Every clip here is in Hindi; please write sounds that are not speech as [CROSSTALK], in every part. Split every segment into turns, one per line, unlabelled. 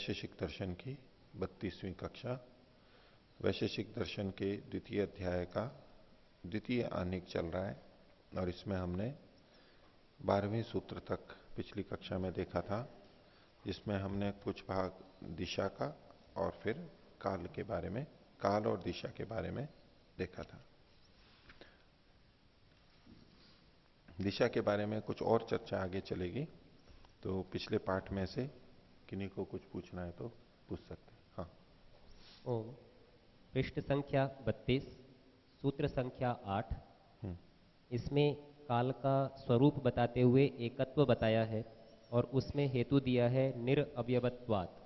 वैशेषिक दर्शन की बत्तीसवीं कक्षा, वैशेषिक दर्शन के द्वितीय अध्याय का द्वितीय आनिक चल रहा है और इसमें हमने बारहवीं सूत्र तक पिछली कक्षा में देखा था, जिसमें हमने कुछ भाग दिशा का और फिर काल के बारे में, काल और दिशा के बारे में देखा था। दिशा के बारे में कुछ और चर्चा आगे चलेगी तो पिछले पाठ में से किन्हीं को कुछ पूछना है तो पूछ सकते हैं। हाँ।
ओम। पृष्ठ संख्या 32 सूत्र संख्या 8
हम्म।
इसमें काल का स्वरूप बताते हुए एकत्व बताया है और उसमें हेतु दिया है निरअवयवत्वात्।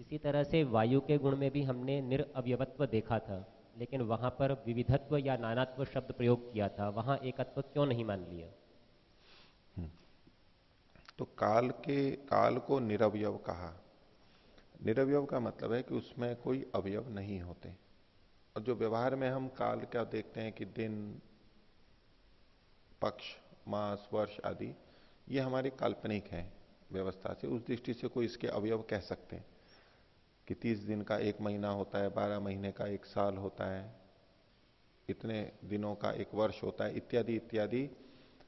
इसी तरह से वायु के गुण में भी हमने निरअवयवत्व देखा था लेकिन वहाँ पर विविधत्व या नानात्व शब्द प्रयोग किया था वहाँ एकत्व क्यों नहीं मान लिया?
तो काल के, काल को निरवयव कहा। निरवयव का मतलब है कि उसमें कोई अवयव नहीं होते। और जो व्यवहार में हम काल क्या देखते हैं कि दिन, पक्ष, मास, वर्ष आदि, ये हमारे काल्पनिक हैं व्यवस्था से। उस दृष्टि से कोई इसके अवयव कह सकते हैं कि तीस दिन का एक महीना होता है, बारह महीने का एक साल होता है, इतने दिनों का एक वर्ष होता है, इत्यादि इत्यादि।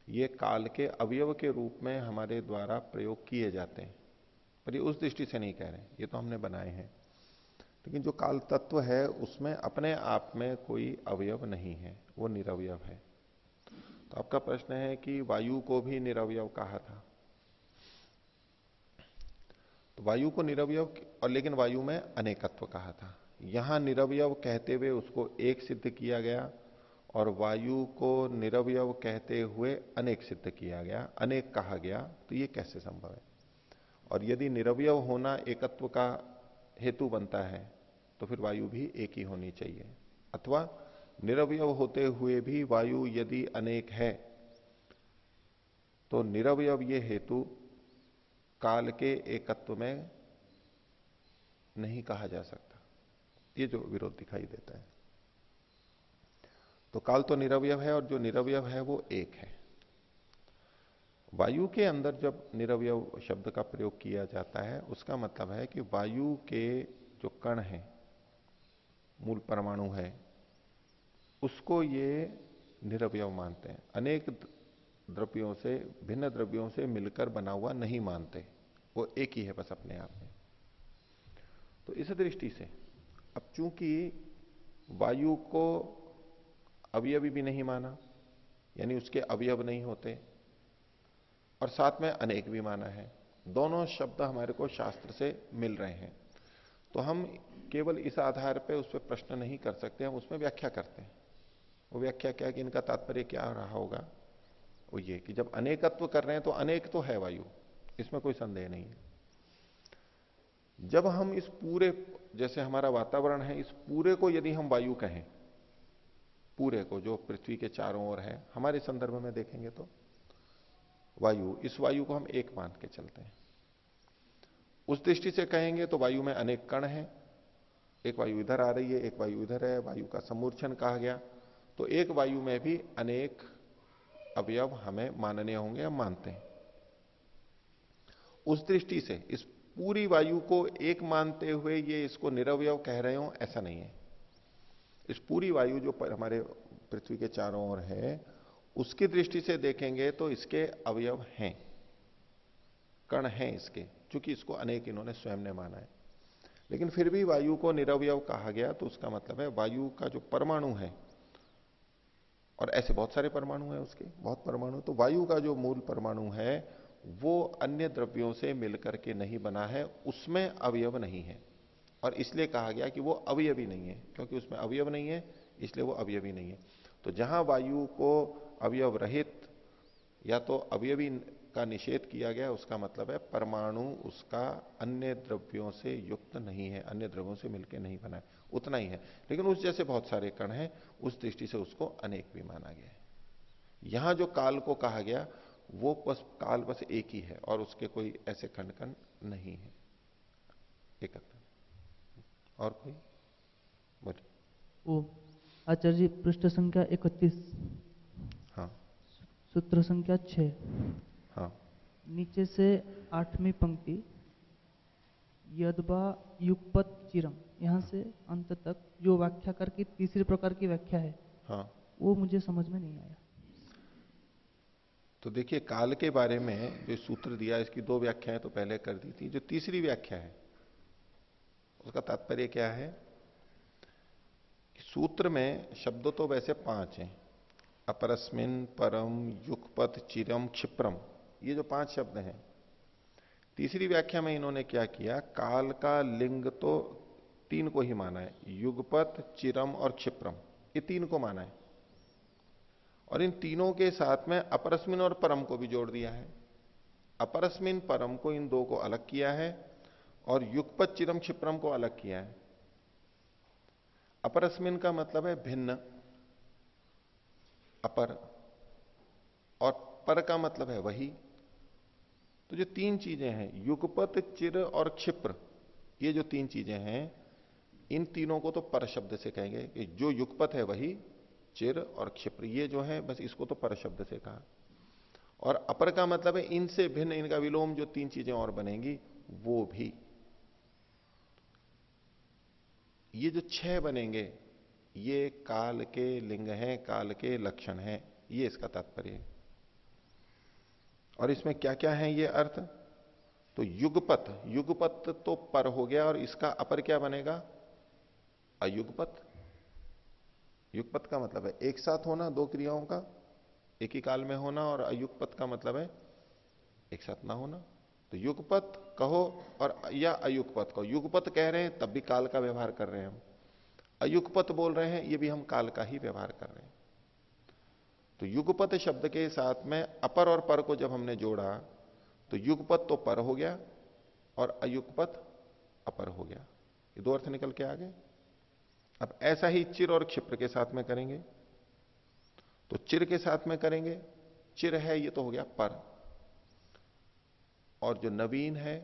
ये काल के अवयव के रूप में हमारे द्वारा प्रयोग किए जाते हैं। पर ये उस दृष्टि से नहीं कह रहे ये तो हमने बनाए हैं। लेकिन जो काल तत्व है, उसमें अपने आप में कोई अवयव नहीं है। वो निरवयव है। तो आपका प्रश्न है कि वायु को भी निरवयव कहा था। तो वायु को निरवयव और लेकिन वायु में अनेकत्व कहा था। यहाँ निरवयव कहते हुए उसको एक सिद्ध किया गया। और वायु को निरवयव कहते हुए अनेक सिद्ध किया गया, अनेक कहा गया तो ये कैसे संभव है? और यदि निरवय होना एकत्व का हेतु बनता है तो फिर वायु भी एक ही होनी चाहिए। अथवा निरवय होते हुए भी वायु यदि अनेक है तो निरवय ये हेतु काल के एकत्व में नहीं कहा जा सकता। ये जो विरोध दिखाई देता है। तो काल तो निरवयव है और जो निरवयव है वो एक है। वायु के अंदर जब निरवयव शब्द का प्रयोग किया जाता है, उसका मतलब है कि वायु के जो कण है, मूल परमाणु है, उसको ये निरवयव मानते हैं। अनेक द्रव्यों से, भिन्न द्रव्यों से मिलकर बना हुआ नहीं मानते। वो एक ही है बस अपने आप में। तो इस दृष्टि से, अब चूँकि वायु को अवयवी भी नहीं माना, यानी उसके अवयव नहीं होते। और साथ में अनेक भी माना है। दोनों शब्द हमारे को शास्त्र से मिल रहे हैं। तो हम केवल इस आधार पर उस पर प्रश्न नहीं कर सकते, हम उसमें व्याख्या करते हैं। वो व्याख्या क्या कि इनका तात्पर्य क्या रहा होगा? वो ये कि जब अनेकत्व कर रहे हैं तो अनेक तो है वायु। इसमें कोई संदेह नहीं है। जब हम इस पूरे, जैसे हमारा वातावरण है, इस पूरे को यदि हम वायु कहें पूरे को, जो पृथ्वी के चारों ओर है, हमारे संदर्भ में देखेंगे तो वायु, इस वायु को हम एक मान के चलते हैं। उस दृष्टि से कहेंगे तो वायु में अनेक कण हैं। एक वायु इधर आ रही है, एक वायु इधर है, वायु का समूर्छन कहा गया। तो एक वायु में भी अनेक अवयव हमें मानने होंगे, हम मानते हैं। उस दृष्टि से इस पूरी वायु को एक मानते हुए ये इसको निरवयव कह रहे हो, ऐसा नहीं है। इस पूरी वायु जो हमारे पृथ्वी के चारों ओर है, उसकी दृष्टि से देखेंगे तो इसके अवयव हैं। कण हैं इसके क्योंकि इसको अनेक इन्होंने स्वयं ने माना है। लेकिन फिर भी वायु को निरवयव कहा गया तो उसका मतलब है वायु का जो परमाणु है, और ऐसे बहुत सारे परमाणु हैं उसके, बहुत परमाणु तो वायु का जो मूल परमाणु है, वो अन्य द्रव्यों से मिलकर के नहीं बना है, उसमें अवयव नहीं है। और इसलिए कहा गया कि वो अवयवी नहीं है, क्योंकि उसमें अवयव नहीं है, इसलिए वो अवयवी नहीं है। तो जहाँ वायु को अवयव रहित या तो अवयवी का निषेध किया गया, उसका मतलब है परमाणु उसका अन्य द्रव्यों से युक्त नहीं है, अन्य द्रव्यों से मिलकर नहीं बना है, उतना ही है। लेकिन उस जैसे बहुत सारे कण हैं, उस दृष्टि से उसको अनेक भी माना गया है। यहाँ जो काल को कहा गया, वो बस काल बस एक ही है, और उसके कोई ऐसे खंड खंड नहीं है। एक और कोई? बोलिए।
ओ आचार्य जी पृष्ठ संख्या इकतीस।
हाँ।
सूत्र संख्या छ।
हाँ।
नीचे से आठवीं पंक्ति यदबा युगपत चिरम। यहाँ से अंत तक जो व्याख्या करके तीसरे प्रकार की व्याख्या है
हाँ।
वो मुझे समझ में नहीं आया।
तो देखिए काल के बारे में जो सूत्र दिया इसकी दो व्याख्याएँ तो पहले कर दी थी। जो तीसरी व्याख्या है उसका तात्पर्य क्या है? कि सूत्र में शब्द तो वैसे पाँच हैं। अपरस्मिन, परम, युगपत, चिरम, क्षिप्रम। ये जो पाँच शब्द हैं। तीसरी व्याख्या में इन्होंने क्या किया? काल का लिंग तो तीन को ही माना है। युगपत, चिरम और क्षिप्रम। ये तीन को माना है। और इन तीनों के साथ में अपरस्मिन और परम को भी जोड़ दिया है। अपरस्मिन, परम को इन दो को अलग किया है। और युगपत चिरम क्षिप्रम को अलग किया है। अपरस्मिन का मतलब है भिन्न, अपर, और पर का मतलब है वही। तो जो तीन चीज़ें हैं युगपत चिर और क्षिप्र, ये जो तीन चीज़ें हैं, इन तीनों को तो पर शब्द से कहेंगे कि जो युगपत है वही, चिर और क्षिप्र, ये जो है, बस इसको तो पर शब्द से कहा। और अपर का मतलब है इनसे भिन्न, इनका विलोम, जो तीन चीज़ें और बनेंगी, वो भी। ये जो छह बनेंगे, ये काल के लिंग हैं, काल के लक्षण हैं, ये इसका तात्पर्य है। और इसमें क्या क्या है ये अर्थ? तो युगपत युगपत तो पर हो गया और इसका अपर क्या बनेगा? अयुगपत युगपत का मतलब है एक साथ होना, दो क्रियाओं का, एक ही काल में होना और अयुगपत का मतलब है एक साथ ना होना। तो युगपत कहो और या अयुगपत कहो। युगपत कह रहे हैं, तब भी काल का व्यवहार कर रहे हैं हम। अयुगपत बोल रहे हैं, ये भी हम काल का ही व्यवहार कर रहे हैं। तो युगपत शब्द के साथ में अपर और पर को जब हमने जोड़ा तो युगपत तो पर हो गया और अयुगपत अपर हो गया। ये दो अर्थ निकल के आ गए। अब ऐसा ही चिर और क्षिप्र के साथ में करेंगे। तो चिर के साथ में करेंगे, चिर है, ये तो हो गया पर। और जो नवीन है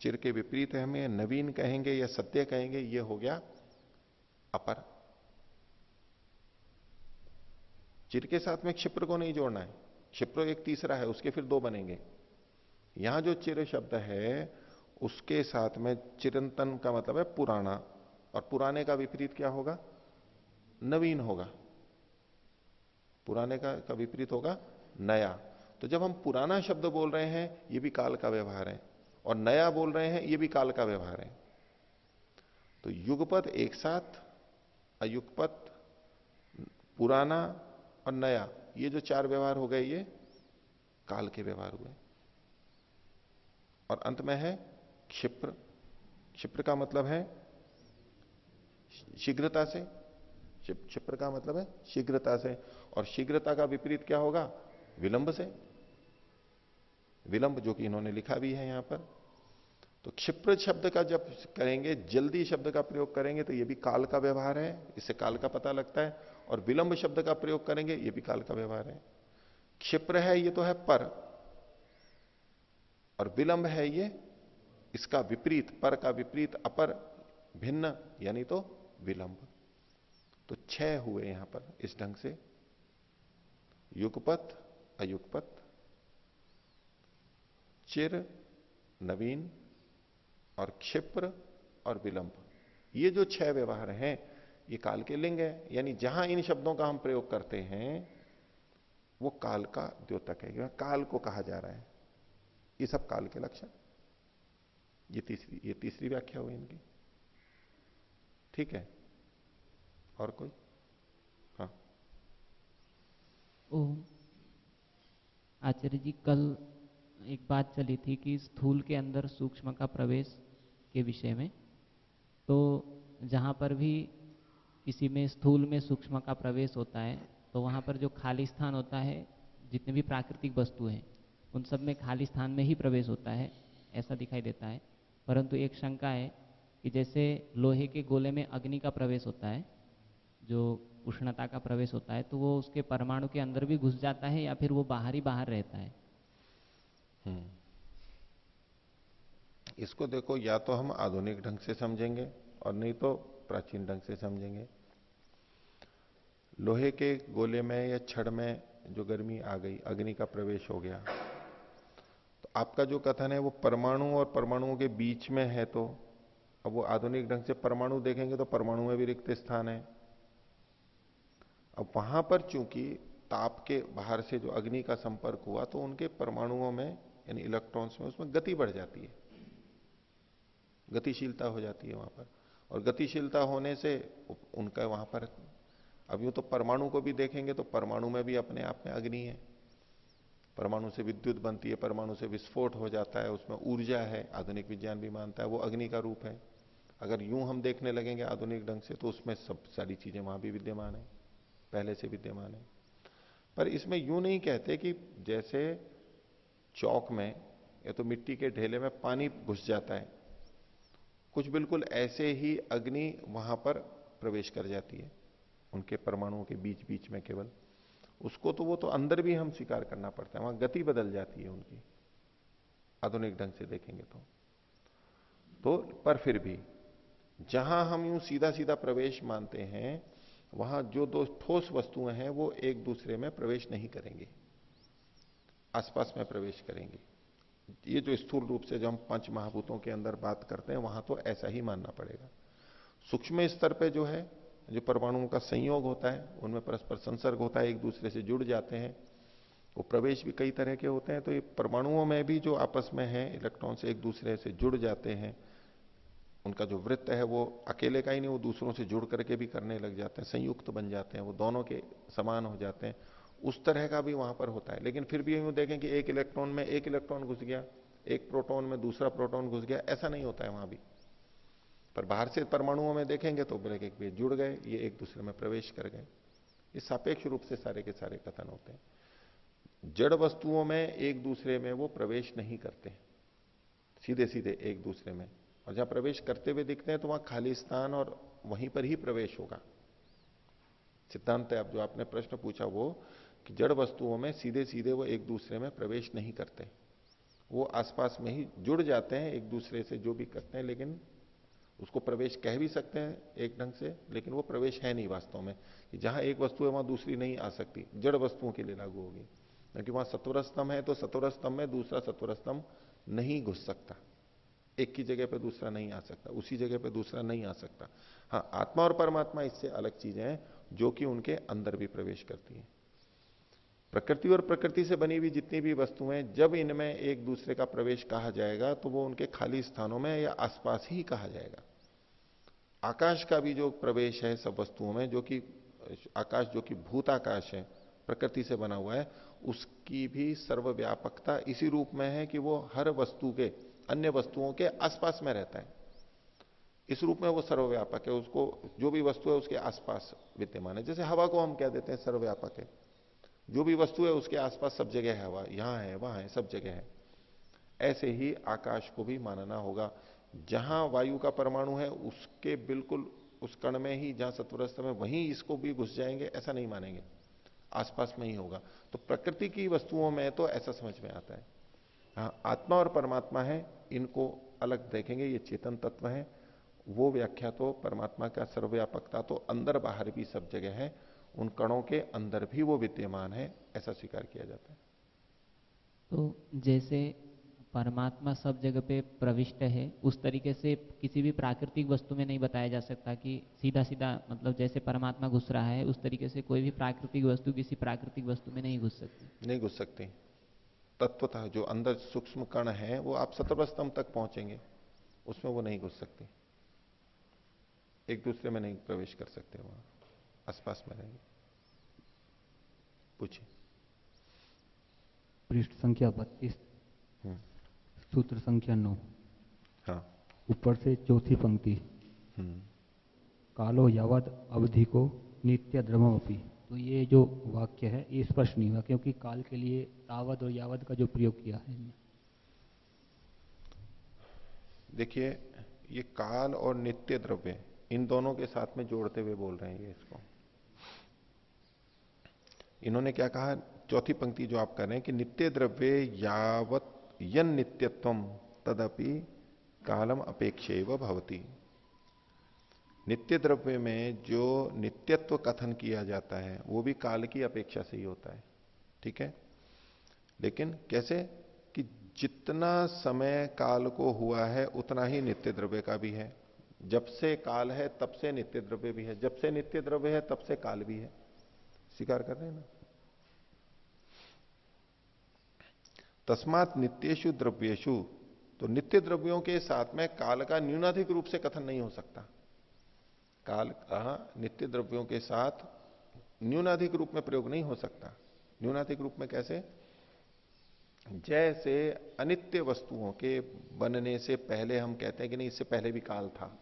चिर के विपरीत हमें नवीन कहेंगे या सत्य कहेंगे ये हो गया अपर। चिर के साथ में क्षिप्र को नहीं जोड़ना है। क्षिप्र एक तीसरा है उसके फिर दो बनेंगे। यहाँ जो चिर शब्द है उसके साथ में चिरंतन का मतलब है पुराना और पुराने का विपरीत क्या होगा? नवीन होगा। पुराने का, का विपरीत होगा नया। तो जब हम पुराना शब्द बोल रहे हैं, ये भी काल का व्यवहार है। और नया बोल रहे हैं, ये भी काल का व्यवहार है। तो युगपद एक साथ, अयुगपत पुराना और नया, ये जो चार व्यवहार हो गए, ये काल के व्यवहार हुए। और अंत में है क्षिप्र। क्षिप्र का मतलब है शीघ्रता से। क्षिप्र का मतलब है शीघ्रता से। और शीघ्रता का विपरीत क्या होगा? विलंब से। विलंब जो कि इन्होंने लिखा भी है यहाँ पर। तो क्षिप्र शब्द का जब करेंगे, जल्दी शब्द का प्रयोग करेंगे तो ये भी काल का व्यवहार है, इससे काल का पता लगता है। और विलंब शब्द का प्रयोग करेंगे, ये भी काल का व्यवहार है। क्षिप्र है, ये तो है पर। और विलंब है ये, इसका विपरीत, पर का विपरीत, अपर, भिन्न, यानी तो विलंब। तो छह हुए यहाँ पर इस ढंग से। युगपत, अयुगपत चिर, नवीन और क्षिप्र और विलंब। ये जो छह व्यवहार हैं, ये काल के लिंग है। यानी जहाँ इन शब्दों का हम प्रयोग करते हैं, वो काल का द्योतक है। काल को कहा जा रहा है। ये सब काल के लक्षण। ये तीसरी ये तीसरी व्याख्या हुई इनकी। ठीक है? और कोई? हाँ।
ओ आचार्य जी, कल एक बात चली थी कि स्थूल के अंदर सूक्ष्म का प्रवेश के विषय में तो जहाँ पर भी किसी में स्थूल में सूक्ष्म का प्रवेश होता है तो वहाँ पर जो खाली स्थान होता है, जितने भी प्राकृतिक वस्तु हैं, उन सब में खाली स्थान में ही प्रवेश होता है, ऐसा दिखाई देता है परंतु एक शंका है कि जैसे लोहे के गोले में अग्नि का प्रवेश होता है, जो उष्णता का प्रवेश होता है तो वो उसके परमाणु के अंदर भी घुस जाता है या फिर वो बाहर ही बाहर रहता है।
इसको देखो, या तो हम आधुनिक ढंग से समझेंगे और नहीं तो प्राचीन ढंग से समझेंगे। लोहे के गोले में या छड़ में जो गर्मी आ गई, अग्नि का प्रवेश हो गया तो आपका जो कथन है वो परमाणु और परमाणुओं के बीच में है तो अब वो आधुनिक ढंग से परमाणु देखेंगे तो परमाणु में भी रिक्त स्थान है। अब वहाँ पर चूँकि ताप के बाहर से जो अग्नि का संपर्क हुआ तो उनके परमाणुओं में यानी इलेक्ट्रॉन्स में, उसमें गति बढ़ जाती है। गतिशीलता हो जाती है वहाँ पर। और गतिशीलता होने से उनका वहाँ पर, अब यूँ तो परमाणु को भी देखेंगे तो परमाणु में भी अपने आप में अग्नि है। परमाणु से विद्युत बनती है, परमाणु से विस्फोट हो जाता है, उसमें ऊर्जा है, आधुनिक विज्ञान भी मानता है, वो अग्नि का रूप है। अगर यूँ हम देखने लगेंगे आधुनिक ढंग से तो उसमें सब सारी चीज़ें वहाँ भी विद्यमान है, पहले से विद्यमान है। पर इसमें यूँ नहीं कहते कि जैसे चौक में या तो मिट्टी के ढेले में पानी घुस जाता है। कुछ बिल्कुल ऐसे ही अग्नि वहाँ पर प्रवेश कर जाती है। उनके परमाणुओं के बीच बीच में केवल। उसको तो वो तो अंदर भी हम स्वीकार करना पड़ता है, वहाँ गति बदल जाती है उनकी। आधुनिक ढंग से देखेंगे तो। तो पर फिर भी, जहाँ हम यूँ सीधा सीधा प्रवेश मानते हैं, वहाँ जो दो ठोस वस्तुएँ हैं, वो एक दूसरे में प्रवेश नहीं करेंगे। आसपास में प्रवेश करेंगे। ये जो स्थूल रूप से जो हम पंच महाभूतों के अंदर बात करते हैं, वहाँ तो ऐसा ही मानना पड़ेगा। सूक्ष्म स्तर पे जो है, जो परमाणुओं का संयोग होता है, उनमें परस्पर संसर्ग होता है, एक दूसरे से जुड़ जाते हैं। वो प्रवेश भी कई तरह के होते हैं तो ये परमाणुओं में भी जो आपस में है इलेक्ट्रॉन्स एक दूसरे से जुड़ जाते हैं। उनका जो वृत्त है, वो अकेले का ही नहीं, वो दूसरों से जुड़ करके भी करने लग जाते हैं, संयुक्त बन जाते हैं, वो दोनों के समान हो जाते हैं। उस तरह का भी वहाँ पर होता है। लेकिन फिर भी यूँ देखें कि एक इलेक्ट्रॉन में एक इलेक्ट्रॉन घुस गया, एक प्रोटॉन में दूसरा प्रोटॉन घुस गया, ऐसा नहीं होता है वहाँ भी। पर बाहर से परमाणुओं में देखेंगे तो बोले कि जुड़ गए, ये एक दूसरे में प्रवेश कर गए। ये सापेक्ष रूप से सारे के सारे कथन होते हैं। जड़ वस्तुओं में एक दूसरे में वो प्रवेश नहीं करते। सीधे सीधे एक दूसरे में। और जहाँ प्रवेश करते हुए दिखते हैं तो वहाँ खाली स्थान और वहीं पर ही प्रवेश होगा। सिद्धांत है, अब जो आपने प्रश्न पूछा वो कि जड़ वस्तुओं में सीधे सीधे वो एक दूसरे में प्रवेश नहीं करते। वो आसपास में ही जुड़ जाते हैं, एक दूसरे से जो भी करते हैं, लेकिन उसको प्रवेश कह भी सकते हैं एक ढंग से, लेकिन वो प्रवेश है नहीं वास्तव में। कि जहाँ एक वस्तु है, वहाँ दूसरी नहीं आ सकती। जड़ वस्तुओं के लिए लागू होगी। क्योंकि वहाँ सत्वर स्तंभ है तो सत्वर स्तंभ में दूसरा सत्वर स्तंभ नहीं घुस सकता। एक की जगह पर दूसरा नहीं आ सकता, उसी जगह पर दूसरा नहीं आ सकता। हाँ आत्मा और परमात्मा इससे अलग चीज़ें हैं, जो कि उनके अंदर भी प्रवेश करती हैं। प्रकृति और प्रकृति से बनी हुई जितनी भी वस्तुएँ जब इनमें एक दूसरे का प्रवेश कहा जाएगा तो वो उनके खाली स्थानों में या आसपास ही कहा जाएगा। आकाश का भी जो प्रवेश है सब वस्तुओं में, जो कि, आकाश जो कि भूत आकाश है, प्रकृति से बना हुआ है, उसकी भी सर्वव्यापकता इसी रूप में है कि वो हर वस्तु के, अन्य वस्तुओं के आसपास में रहता है। इस रूप में वो सर्वव्यापक है, उसको, जो भी वस्तु है उसके आसपास विद्यमान है। जैसे हवा को हम कह देते हैं सर्वव्यापक है। जो भी वस्तु है, उसके आसपास सब जगह है हवा यहाँ है, वहाँ है, सब जगह है। ऐसे ही आकाश को भी मानना होगा। जहाँ वायु का परमाणु है, उसके बिल्कुल उस कण में ही, जहाँ सत्वरस्त में, वहीं इसको भी घुस जाएँगे, ऐसा नहीं मानेंगे। आसपास में ही होगा। तो प्रकृति की वस्तुओं में तो ऐसा समझ में आता है। हाँ आत्मा और परमात्मा है, इनको अलग देखेंगे, ये चेतन तत्व है। वो व्याख्या तो परमात्मा का सर्वव्यापकता तो अंदर बाहर भी सब जगह है। उन कणों के अंदर भी वो विद्यमान है ऐसा स्वीकार किया जाता है।
तो जैसे परमात्मा सब जगह पे प्रविष्ट है उस तरीके से किसी भी प्राकृतिक वस्तु में नहीं बताया जा सकता कि सीधा सीधा मतलब जैसे परमात्मा घुस रहा है उस तरीके से कोई भी प्राकृतिक वस्तु किसी प्राकृतिक वस्तु में नहीं घुस सकती।
नहीं घुस सकती। तत्वतः जो अंदर सूक्ष्म कण है वो आप सतर्व स्तंभ तक पहुँचेंगे उसमें वो नहीं घुस सकती। एक दूसरे में नहीं प्रवेश कर सकते वहाँ। आसपास में रहेंगे। पूछिए।
पृष्ठ संख्या बत्तीस। हम्म। सूत्र संख्या नौ।
हाँ।
ऊपर से चौथी पंक्ति। हम्म। कालो यावत अवधि को नित्य द्रमपी तो ये जो वाक्य है ये स्पष्ट नहीं हुआ क्योंकि काल के लिए तावद और यावद का जो प्रयोग किया है।
देखिए ये काल और नित्य द्रव्य इन दोनों के साथ में जोड़ते हुए बोल रहे हैं ये इसको। इन्होंने क्या कहा? चौथी पंक्ति जो आप कर रहे हैं कि नित्य द्रव्य यावत यन नित्यत्व तदपि कालम अपेक्षे व भवती। नित्य द्रव्य में जो नित्यत्व कथन किया जाता है, वो भी काल की अपेक्षा से ही होता है। ठीक है? लेकिन कैसे? कि जितना समय काल को हुआ है, उतना ही नित्य द्रव्य का भी है। जब से काल है, तब से नित्य द्रव्य भी है। जब से नित्य द्रव्य है, तब से काल भी है। स्वीकार कर रहे हैं ना? तस्मात नित्येशु द्रव्येशु तो नित्य द्रव्यों के साथ में काल का न्यूनाधिक रूप से कथन नहीं हो सकता। काल का नित्य द्रव्यों के साथ न्यूनाधिक रूप में प्रयोग नहीं हो सकता। न्यूनाधिक रूप में कैसे? जैसे अनित्य वस्तुओं के बनने से पहले हम कहते हैं कि नहीं, इससे पहले भी काल था।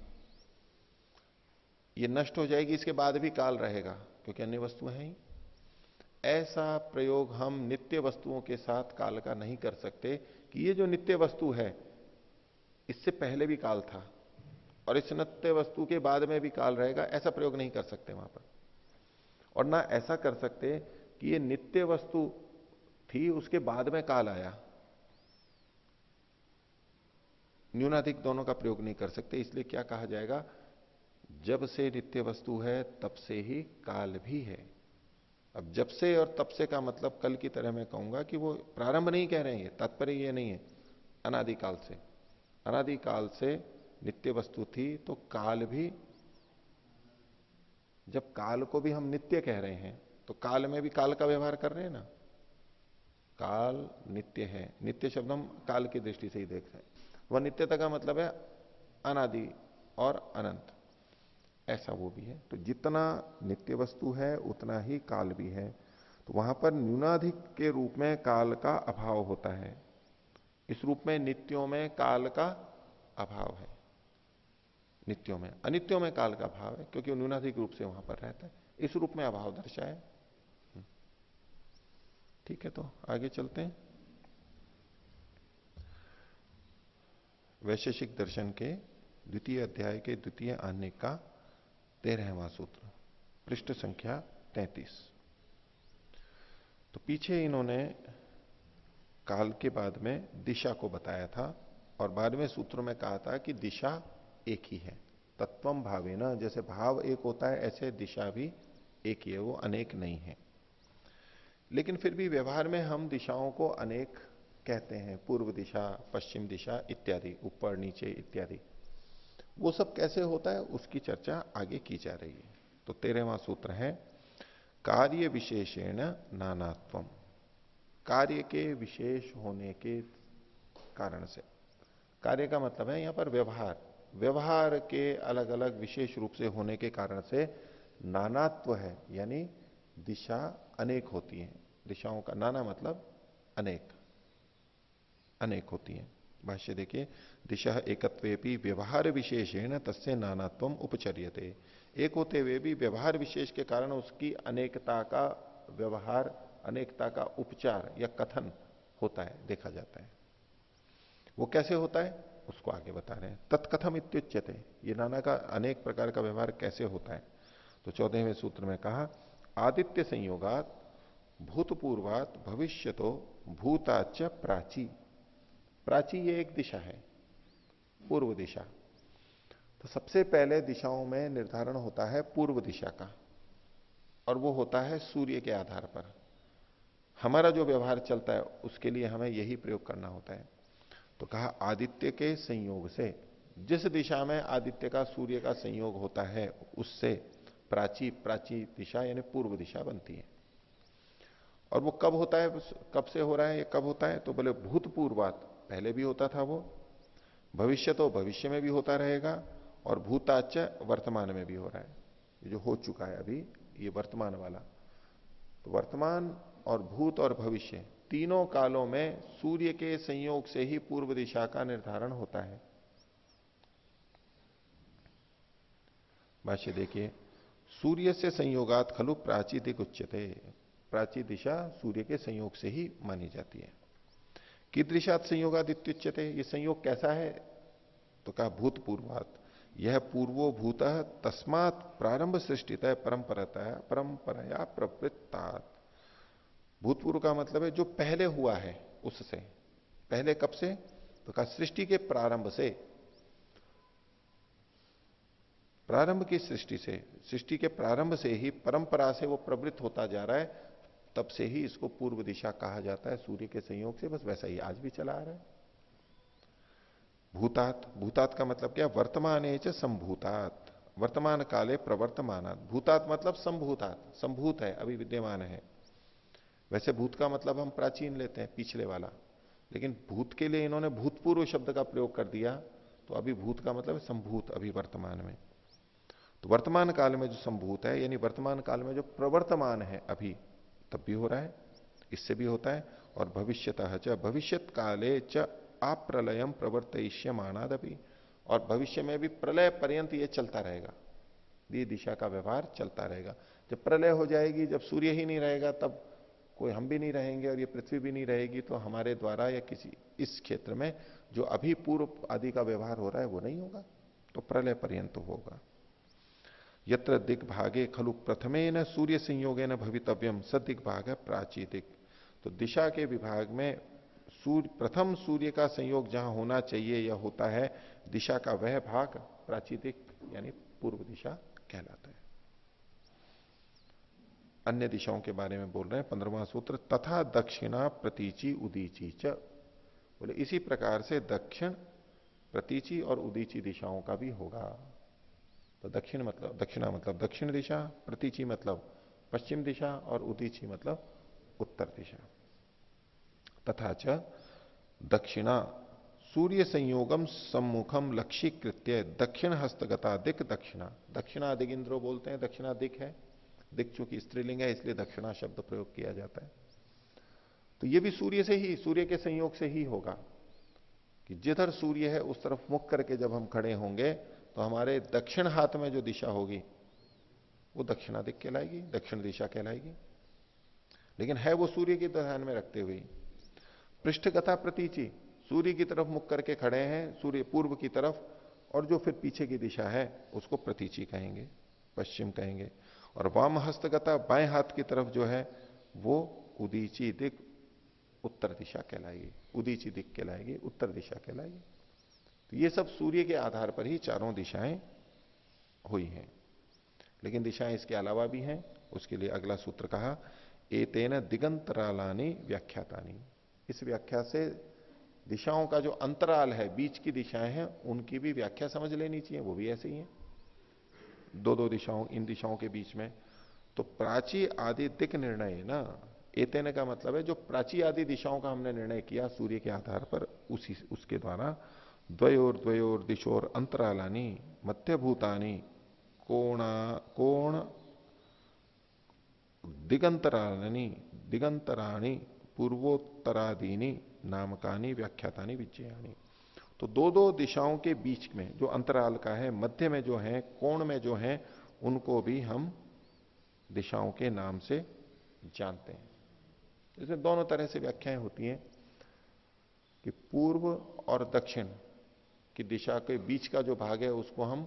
ये नष्ट हो जाएगी, इसके बाद भी काल रहेगा, क्योंकि अन्य वस्तुएँ हैं ही। ऐसा प्रयोग हम नित्य वस्तुओं के साथ काल का नहीं कर सकते कि ये जो नित्य वस्तु है, इससे पहले भी काल था और इस नित्य वस्तु के बाद में भी काल रहेगा, ऐसा प्रयोग नहीं कर सकते वहाँ पर। और ना ऐसा कर सकते कि ये नित्य वस्तु थी, उसके बाद में काल आया। न्यूनाधिक दोनों का प्रयोग नहीं कर सकते, इसलिए क्या कहा जाएगा? जब से नित्य वस्तु है, तब से ही काल भी है। अब जब से और तब से का मतलब कल की तरह मैं कहूँगा कि वो प्रारंभ नहीं कह रहे हैं, तात्पर्य ये नहीं है, अनादिकाल से। अनादिकाल से नित्य वस्तु थी तो काल भी, जब काल को भी हम नित्य कह रहे हैं तो काल में भी काल का व्यवहार कर रहे हैं ना? काल नित्य है। नित्य शब्द हम काल की दृष्टि से ही देख रहे हैं। वह नित्यता का मतलब है अनादि और अनंत। ऐसा वो भी है। तो जितना नित्य वस्तु है, उतना ही काल भी है। तो वहाँ पर न्यूनाधिक के रूप में काल का अभाव होता है। इस रूप में नित्यों में काल का अभाव है। नित्यों में, अनित्यों में काल का अभाव है, क्योंकि न्यूनाधिक रूप से वहाँ पर रहता है। इस रूप में अभाव दर्शाए हम्म। ठीक है तो आगे चलते हैं। वैशेषिक दर्शन के द्वितीय अध्याय के द्वितीय आने का तेरहवा सूत्र, पृष्ठ संख्या तैतीस। तो पीछे इन्होंने काल के बाद में दिशा को बताया था और बाद में सूत्र में कहा था कि दिशा एक ही है। तत्वम भावे ना जैसे भाव एक होता है, ऐसे दिशा भी एक ही है, वो अनेक नहीं है। लेकिन फिर भी व्यवहार में हम दिशाओं को अनेक कहते हैं। पूर्व दिशा, पश्चिम दिशा इत्यादि, ऊपर, नीचे इत्यादि। वो सब कैसे होता है, उसकी चर्चा आगे की जा रही है। तो तेरहवा सूत्र है, कार्य विशेषेण नानात्वम कार्य के विशेष होने के कारण से। कार्य का मतलब है यहाँ पर व्यवहार। व्यवहार के अलग अलग विशेष रूप से होने के कारण से नानात्व है, यानी दिशा अनेक होती है। दिशाओं का नाना मतलब अनेक। अनेक होती है। भाष्य देखिए, दिशा एकत्वे व्यवहार विशेषेण तस्य नानात्व उपचर्यते। एक होते हुए भी व्यवहार विशेष के कारण उसकी अनेकता का व्यवहार, अनेकता का उपचार या कथन होता है, देखा जाता है। वो कैसे होता है? उसको आगे बता रहे हैं। तत्कथम इत्युच्यते। ये नाना का अनेक प्रकार का व्यवहार कैसे होता है? तो चौदहवें सूत्र में कहा, आदित्य संयोगात, भूतपूर्वात भविष्य तो भूताच प्राची। प्राची ये एक दिशा है, पूर्व दिशा। तो सबसे पहले दिशाओं में निर्धारण होता है पूर्व दिशा का, और वो होता है सूर्य के आधार पर। हमारा जो व्यवहार चलता है, उसके लिए हमें यही प्रयोग करना होता है। तो कहा, आदित्य के संयोग से, जिस दिशा में आदित्य का, सूर्य का संयोग होता है, उससे प्राची प्राची दिशा यानी पूर्व दिशा बनती है। और वो कब होता है, कब से हो रहा है, ये कब होता है तो बोले, भूतपूर्वात। पहले भी होता था वो। भविष्य तो भविष्य में भी होता रहेगा और भूताच वर्तमान में भी हो रहा है। ये जो हो चुका है अभी, ये वर्तमान वाला। तो वर्तमान और भूत और भविष्य तीनों कालों में सूर्य के संयोग से ही पूर्व दिशा का निर्धारण होता है। भाष्य देखिए, सूर्य से संयोगात खलु प्राची दिक उच्चते प्राची दिशा सूर्य के संयोग से ही मानी जाती है। कीदृशात संयोगात इत्युच्यते ये संयोग कैसा है? तो कहा, भूतपूर्वात। यह पूर्वो भूत, तस्मात प्रारंभ सृष्टित परंपरता, परंपराया प्रवृत्तात। भूतपूर्व का मतलब है, जो पहले हुआ है, उससे। पहले कब से? तो कहा, सृष्टि के प्रारंभ से। प्रारंभ की सृष्टि से। सृष्टि के प्रारंभ से ही परंपरा से वो प्रवृत्त होता जा रहा है तब से ही इसको पूर्व दिशा कहा जाता है, सूर्य के संयोग से, बस वैसा ही आज भी चला आ रहा है। भूतात भूतात का मतलब क्या? वर्तमान च संभूतात। वर्तमान काले प्रवर्तमान भूतात मतलब संभूतात। संभूत है, अभी विद्यमान है। वैसे भूत का मतलब हम प्राचीन लेते हैं, पिछले वाला। लेकिन भूत के लिए इन्होंने भूतपूर्व शब्द का प्रयोग कर दिया तो अभी भूत का मतलब है संभूत, अभी वर्तमान में। तो वर्तमान काल में जो संभूत है, यानी वर्तमान काल में जो प्रवर्तमान है अभी तब भी हो रहा है, इससे भी होता है, और भविष्यतः च भविष्य काले च अप्रलयम प्रवर्तयिष्य मानादपि और भविष्य में भी प्रलय पर्यंत ये चलता रहेगा ये दिशा का व्यवहार चलता रहेगा। जब प्रलय हो जाएगी, जब सूर्य ही नहीं रहेगा, तब कोई हम भी नहीं रहेंगे और ये पृथ्वी भी नहीं रहेगी तो हमारे द्वारा या किसी इस क्षेत्र में जो अभी पूर्व आदि का व्यवहार हो रहा है, वो नहीं होगा तो प्रलय पर्यंत होगा। यत्र दिग्भागे खलु प्रथमे न सूर्य संयोगे न भवितव्यम सदिग्भाग है प्राचीतिक। तो दिशा के विभाग में सूर्य, प्रथम सूर्य का संयोग जहाँ होना चाहिए या होता है दिशा का वह भाग, प्राचीतिक यानी पूर्व दिशा कहलाता है। अन्य दिशाओं के बारे में बोल रहे हैं पंद्रवा सूत्र, तथा दक्षिणा प्रतीची उदीची च। बोले, इसी प्रकार से दक्षिण, प्रतीची और उदीची दिशाओं का भी होगा। तो दक्षिण मतलब दक्षिणा मतलब दक्षिण दिशा, प्रतीची मतलब पश्चिम दिशा और उदीची मतलब उत्तर दिशा। तथा च दक्षिणा, सूर्य संयोगम सम्मुखम लक्षीकृत्य दक्षिण हस्तगता दिक दक्षिणा। दक्षिणा दिगिंद्रो बोलते हैं दक्षिणा दिक है। दिक चूँकि स्त्रीलिंग है, इसलिए दक्षिणा शब्द प्रयोग किया जाता है। तो ये भी सूर्य से ही, सूर्य के संयोग से ही होगा कि जिधर सूर्य है, उस तरफ़ मुख करके जब हम खड़े होंगे तो हमारे दक्षिण हाथ में जो दिशा होगी, वो दक्षिणा दिक कहलाएगी, दक्षिण दिशा कहलाएगी। लेकिन है वो सूर्य की ध्यान में रखते हुए। पृष्ठगता प्रतीचि, सूर्य की तरफ़ मुख करके खड़े हैं, सूर्य पूर्व की तरफ़, और जो फिर पीछे की दिशा है, उसको प्रतीचि कहेंगे, पश्चिम कहेंगे। और वाम हस्तगता बाएँ हाथ की तरफ़ जो है, वो उदीची दिक उत्तर दिशा कहलाएगी, उदीची दिक कहलाएगी, उत्तर दिशा कहलाएगी। तो ये सब सूर्य के आधार पर ही चारों दिशाएँ हुई हैं। लेकिन दिशाएँ इसके अलावा भी हैं। उसके लिए अगला सूत्र कहा, एतेन दिगंतरालानी व्याख्यातानी। इस व्याख्या से दिशाओं का जो अंतराल है, बीच की दिशाएँ हैं, उनकी भी व्याख्या समझ लेनी चाहिए, वो भी ऐसे ही है। दो दो दिशाओं, इन दिशाओं के बीच में। तो प्राची आदि दिक निर्णय, ना? एतेन का मतलब है जो प्राची आदि दिशाओं का हमने निर्णय किया सूर्य के आधार पर, उसी, उसके द्वारा द्वयोर द्वयोर दिशोर अंतरालानी, मध्यभूतानी, कोणा, कोण दिगंतरानी दिगंतराणी, पूर्वोत्तरादीनी, नामकानी, व्याख्यातानी, विजयानी। तो दो दो दिशाओं के बीच में जो अंतराल का है, मध्य में जो है, कोण में जो है, उनको भी हम दिशाओं के नाम से जानते हैं। इसमें दोनों तरह से व्याख्याएँ होती हैं कि पूर्व और दक्षिण की दिशा के बीच का जो भाग है उसको हम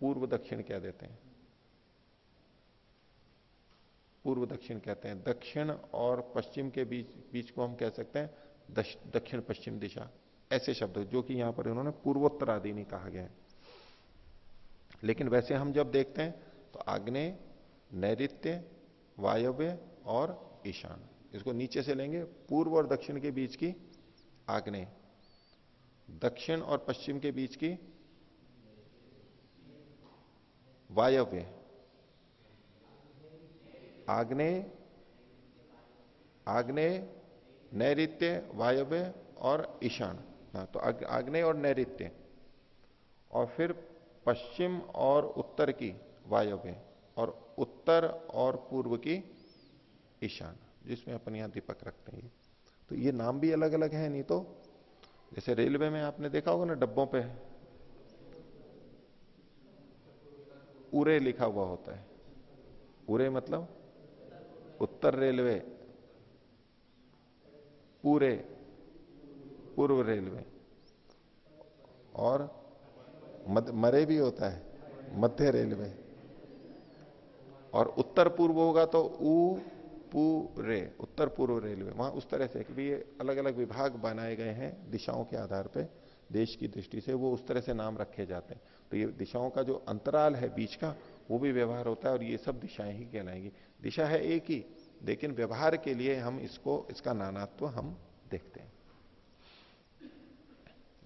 पूर्व दक्षिण कह देते हैं। पूर्व दक्षिण कहते हैं। दक्षिण और पश्चिम के बीच बीच को हम कह सकते हैं दक्षिण पश्चिम दिशा। ऐसे शब्द जो कि यहाँ पर उन्होंने पूर्वोत्तर आदि नहीं कहा गया है। लेकिन वैसे हम जब देखते हैं तो आग्नेय नैत्य वायव्य और ईशान। इसको नीचे से लेंगे, पूर्व और दक्षिण के बीच की आग्नेय दक्षिण और पश्चिम के बीच की वायव्य। आग्नेय आग्नेय नैत्य वायव्य और ईशान। हाँ तो आग्नेय और नैत्य और फिर पश्चिम और उत्तर की वायव्य और उत्तर और पूर्व की ईशान, जिसमें अपन यहाँ दीपक रखते हैं। तो ये नाम भी अलग अलग है, नहीं तो जैसे रेलवे में आपने देखा होगा ना डब्बों पे उरे लिखा हुआ होता है। उरे मतलब उत्तर रेलवे पूरे पूर्व रेलवे। और मद, मरे भी होता है मध्य रेलवे। और उत्तर पूर्व होगा तो ऊ पूरे, उत्तर पूर्व रेलवे, वहाँ उस तरह से कि ये अलग अलग विभाग बनाए गए हैं दिशाओं के आधार पे, देश की दृष्टि से वो उस तरह से नाम रखे जाते हैं। तो ये दिशाओं का जो अंतराल है बीच का, वो भी व्यवहार होता है और ये सब दिशाएँ ही कहलाएँगी। दिशा है एक ही, लेकिन व्यवहार के लिए हम इसको, इसका नानात्व हम देखते हैं।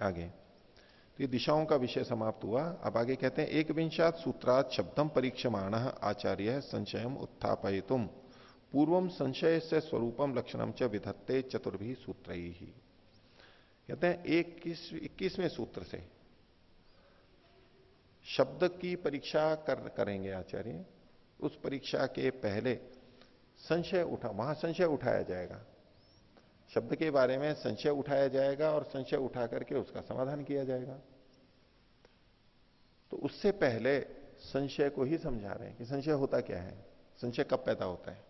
आगे तो ये दिशाओं का विषय समाप्त हुआ। अब आगे कहते हैं, एक विंशात सूत्रात शब्दम परीक्षमाण आचार्य संशयम उत्थापयितुम। पूर्वम संशय से स्वरूपम लक्षणम च विधत्ते चतुर्भी सूत्र। ही कहते हैं, इक्कीस, इक्कीसवें सूत्र से। शब्द की परीक्षा कर, करेंगे आचार्य। उस परीक्षा के पहले संशय उठा, वहाँ संशय उठाया जाएगा। शब्द के बारे में संशय उठाया जाएगा और संशय उठा करके उसका समाधान किया जाएगा। तो उससे पहले संशय को ही समझा रहे हैं कि संशय होता क्या है? संशय कब पैदा होता है?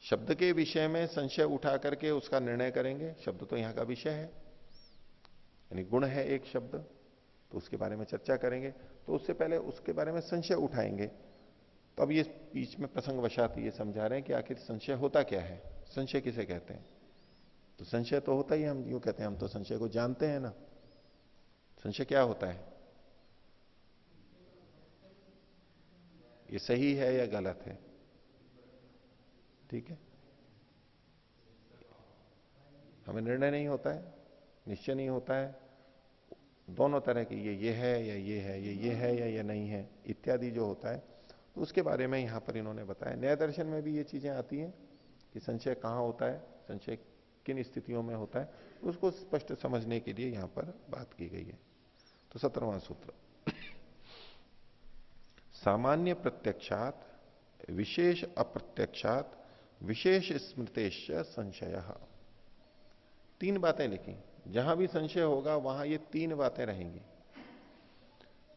शब्द के विषय में संशय उठा करके उसका निर्णय करेंगे। शब्द तो यहाँ का विषय है। यानी गुण है एक शब्द तो उसके बारे में चर्चा करेंगे। तो उससे पहले उसके बारे में संशय उठाएँगे। तो अब ये बीच में प्रसंग वशात ये समझा रहे हैं कि आखिर संशय होता क्या है? संशय किसे कहते हैं? तो संशय तो होता ही हम यूँ कहते हैं, हम तो संशय को जानते हैं ना। संशय क्या होता है? ये सही है या गलत है? ठीक है? हमें निर्णय नहीं होता है, निश्चय नहीं होता है। दोनों तरह की ये ये है या ये है, ये ये है या ये नहीं है, इत्यादि जो होता है तो उसके बारे में यहाँ पर इन्होंने बताया। न्याय दर्शन में भी ये चीज़ें आती हैं कि संशय कहाँ होता है, संशय किन स्थितियों में होता है, उसको स्पष्ट समझने के लिए यहाँ पर बात की गई है। तो सत्रहवां सूत्र। सामान्य प्रत्यक्षात, विशेष अप्रत्यक्षात विशेष स्मृतेश संशय। तीन बातें लिखी। जहाँ भी संशय होगा, वहाँ ये तीन बातें रहेंगी।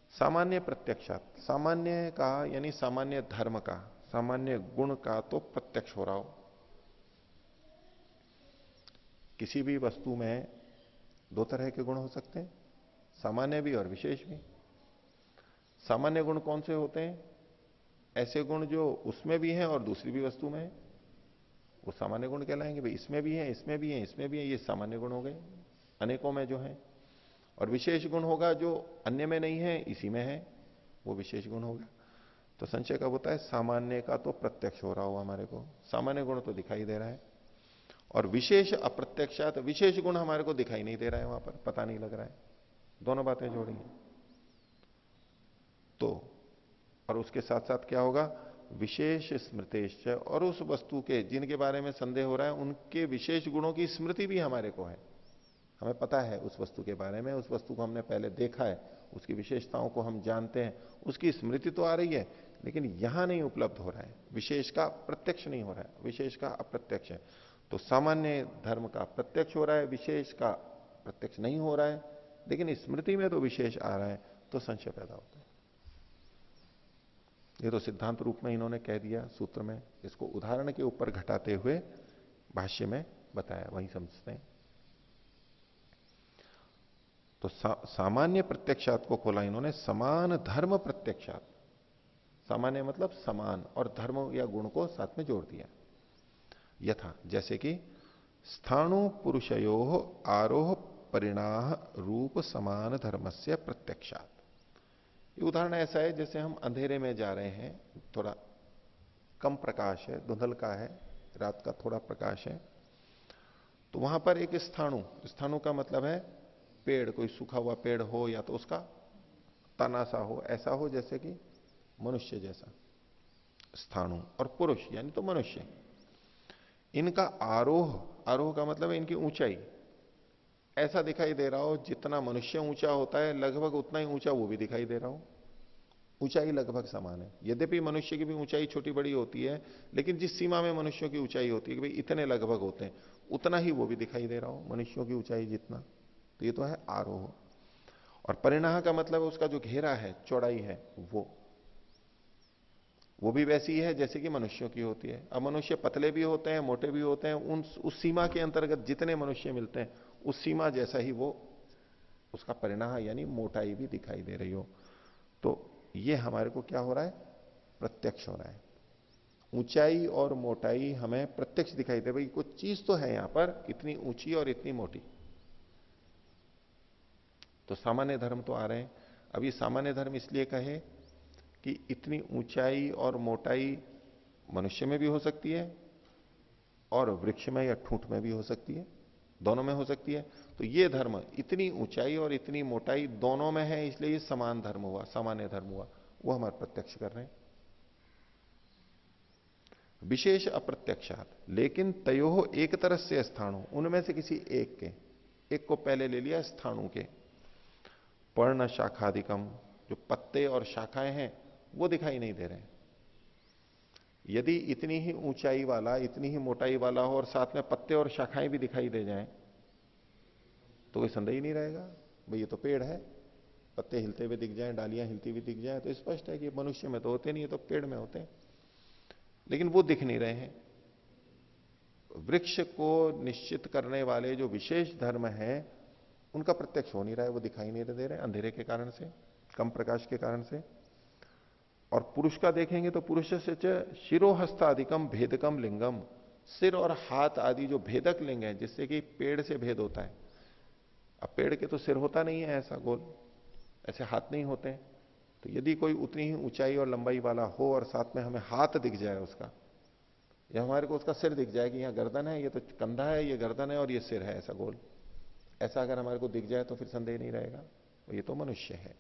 सामान्य प्रत्यक्षात, सामान्य का यानी सामान्य धर्म का, सामान्य गुण का तो प्रत्यक्ष हो रहा हो। किसी भी वस्तु में दो तरह के गुण हो सकते हैं, सामान्य भी और विशेष भी। सामान्य गुण कौन से होते हैं? ऐसे गुण जो उसमें भी हैं और दूसरी भी वस्तु में है। वो सामान्य गुण कहलाएँगे, भाई इसमें भी है, इसमें भी है, इसमें भी है, ये सामान्य गुण हो गए। अनेकों में जो है। और विशेष गुण होगा जो अन्य में नहीं है, इसी में है, वो विशेष गुण होगा। तो संचय कब होता है? सामान्य का तो प्रत्यक्ष हो रहा हो हमारे को। सामान्य गुण तो दिखाई दे रहा है। और विशेष अप्रत्यक्षात विशेष गुण हमारे को दिखाई नहीं दे रहा है वहाँ पर, पता नहीं लग रहा है। दोनों बातें जोड़ी तो और उसके साथ साथ क्या होगा? विशेष स्मृतेश और उस वस्तु के, जिनके बारे में संदेह हो रहा है, उनके विशेष गुणों की स्मृति भी हमारे को है। हमें पता है उस वस्तु के बारे में, उस वस्तु को हमने पहले देखा है, उसकी विशेषताओं को हम जानते हैं, उसकी स्मृति तो आ रही है, लेकिन यहाँ नहीं उपलब्ध हो रहा है। विशेष का प्रत्यक्ष नहीं हो रहा है, विशेष का अप्रत्यक्ष है। तो सामान्य धर्म का प्रत्यक्ष हो रहा है, विशेष का प्रत्यक्ष नहीं हो रहा है, लेकिन स्मृति में तो विशेष आ रहा है तो संशय पैदा होता है। ये तो सिद्धांत रूप में इन्होंने कह दिया सूत्र में इसको उदाहरण के ऊपर घटाते हुए भाष्य में बताया वही समझते हैं। तो सा, सामान्य प्रत्यक्षात को खोला इन्होंने समान धर्म प्रत्यक्षात। सामान्य मतलब समान और धर्म या गुण को साथ में जोड़ दिया। यथा जैसे कि स्थाणु पुरुषयो आरोह परिणाह रूप समान धर्म से प्रत्यक्षात। ये उदाहरण ऐसा है जैसे हम अंधेरे में जा रहे हैं, थोड़ा कम प्रकाश है, धुंधल का है, रात का थोड़ा प्रकाश है तो वहाँ पर एक स्थाणु स्थाणु का मतलब है पेड़, कोई सूखा हुआ पेड़ हो या तो उसका तना सा हो, ऐसा हो जैसे कि मनुष्य जैसा, स्थाणु और पुरुष, यानी तो मनुष्य। इनका आरोह आरोह का मतलब है इनकी ऊंचाई ऐसा दिखाई दे रहा हो जितना मनुष्य ऊँचा होता है, लगभग उतना ही ऊँचा वो भी दिखाई दे रहा हो। ऊंचाई लगभग समान है। यद्यपि मनुष्य की भी ऊंचाई छोटी बड़ी होती है, लेकिन जिस सीमा में मनुष्यों की ऊंचाई होती है कि भाई इतने लगभग होते हैं, उतना ही वो भी दिखाई दे रहा हो, मनुष्यों की ऊंचाई जितना। तो ये तो है आरोह। और परिणाम का मतलब उसका जो घेरा है, चौड़ाई है, वो। वो भी वैसी है जैसे कि मनुष्यों की होती है। अब मनुष्य पतले भी होते हैं, मोटे भी होते हैं, उन, उस सीमा के अंतर्गत जितने मनुष्य मिलते हैं उस सीमा जैसा ही वो उसका परिणाम यानी मोटाई भी दिखाई दे रही हो। तो ये हमारे को क्या हो रहा है? प्रत्यक्ष हो रहा है। ऊंचाई और मोटाई हमें प्रत्यक्ष दिखाई दे भाई, कुछ चीज़ तो है यहाँ पर, इतनी ऊँची और इतनी मोटी। तो सामान्य धर्म तो आ रहे हैं। अब ये सामान्य धर्म इसलिए कहे कि इतनी ऊंचाई और मोटाई मनुष्य में भी हो सकती है और वृक्ष में या ठूंठ में भी हो सकती है। दोनों में हो सकती है। तो ये धर्म इतनी ऊंचाई और इतनी मोटाई दोनों में है, इसलिए ये समान धर्म हुआ, सामान्य धर्म हुआ। वो हमारे प्रत्यक्ष कर रहे हैं। विशेष अप्रत्यक्षात, लेकिन तयो एक तरह से स्थानु उनमें से किसी एक के, एक को पहले ले लिया स्थानु के। पर्ण शाखाधिकम जो पत्ते और शाखाएँ हैं, वो दिखाई नहीं दे रहे यदि इतनी ही ऊंचाई वाला, इतनी ही मोटाई वाला हो और साथ में पत्ते और शाखाएँ भी दिखाई दे जाएँ तो कोई संदेह ही नहीं रहेगा। भाई, ये तो पेड़ है। पत्ते हिलते हुए दिख जाएँ, डालियाँ हिलती हुई दिख जाएँ तो स्पष्ट है कि मनुष्य में तो होते नहीं है तो पेड़ में होते हैं। लेकिन वो दिख नहीं रहे हैं। वृक्ष को निश्चित करने वाले जो विशेष धर्म है, उनका प्रत्यक्ष हो नहीं रहा है, वो दिखाई नहीं दे रहे, अंधेरे के कारण से, कम प्रकाश के कारण से। और पुरुष का देखेंगे तो पुरुष से शिरोहस्ताधिकम भेदकम लिंगम। सिर और हाथ आदि जो भेदक लिंग है, जिससे कि पेड़ से भेद होता है। अब पेड़ के तो सिर होता नहीं है ऐसा गोल। ऐसे हाथ नहीं होते हैं। तो यदि कोई उतनी ही ऊंचाई और लंबाई वाला हो और साथ में हमें हाथ दिख जाए उसका, या हमारे को उसका सिर दिख जाए कि यहाँ गर्दन है, ये तो कंधा है, ये गर्दन है और ये सिर है ऐसा गोल। ऐसा अगर हमारे को दिख जाए तो फिर संदेह नहीं रहेगा। ये तो मनुष्य है।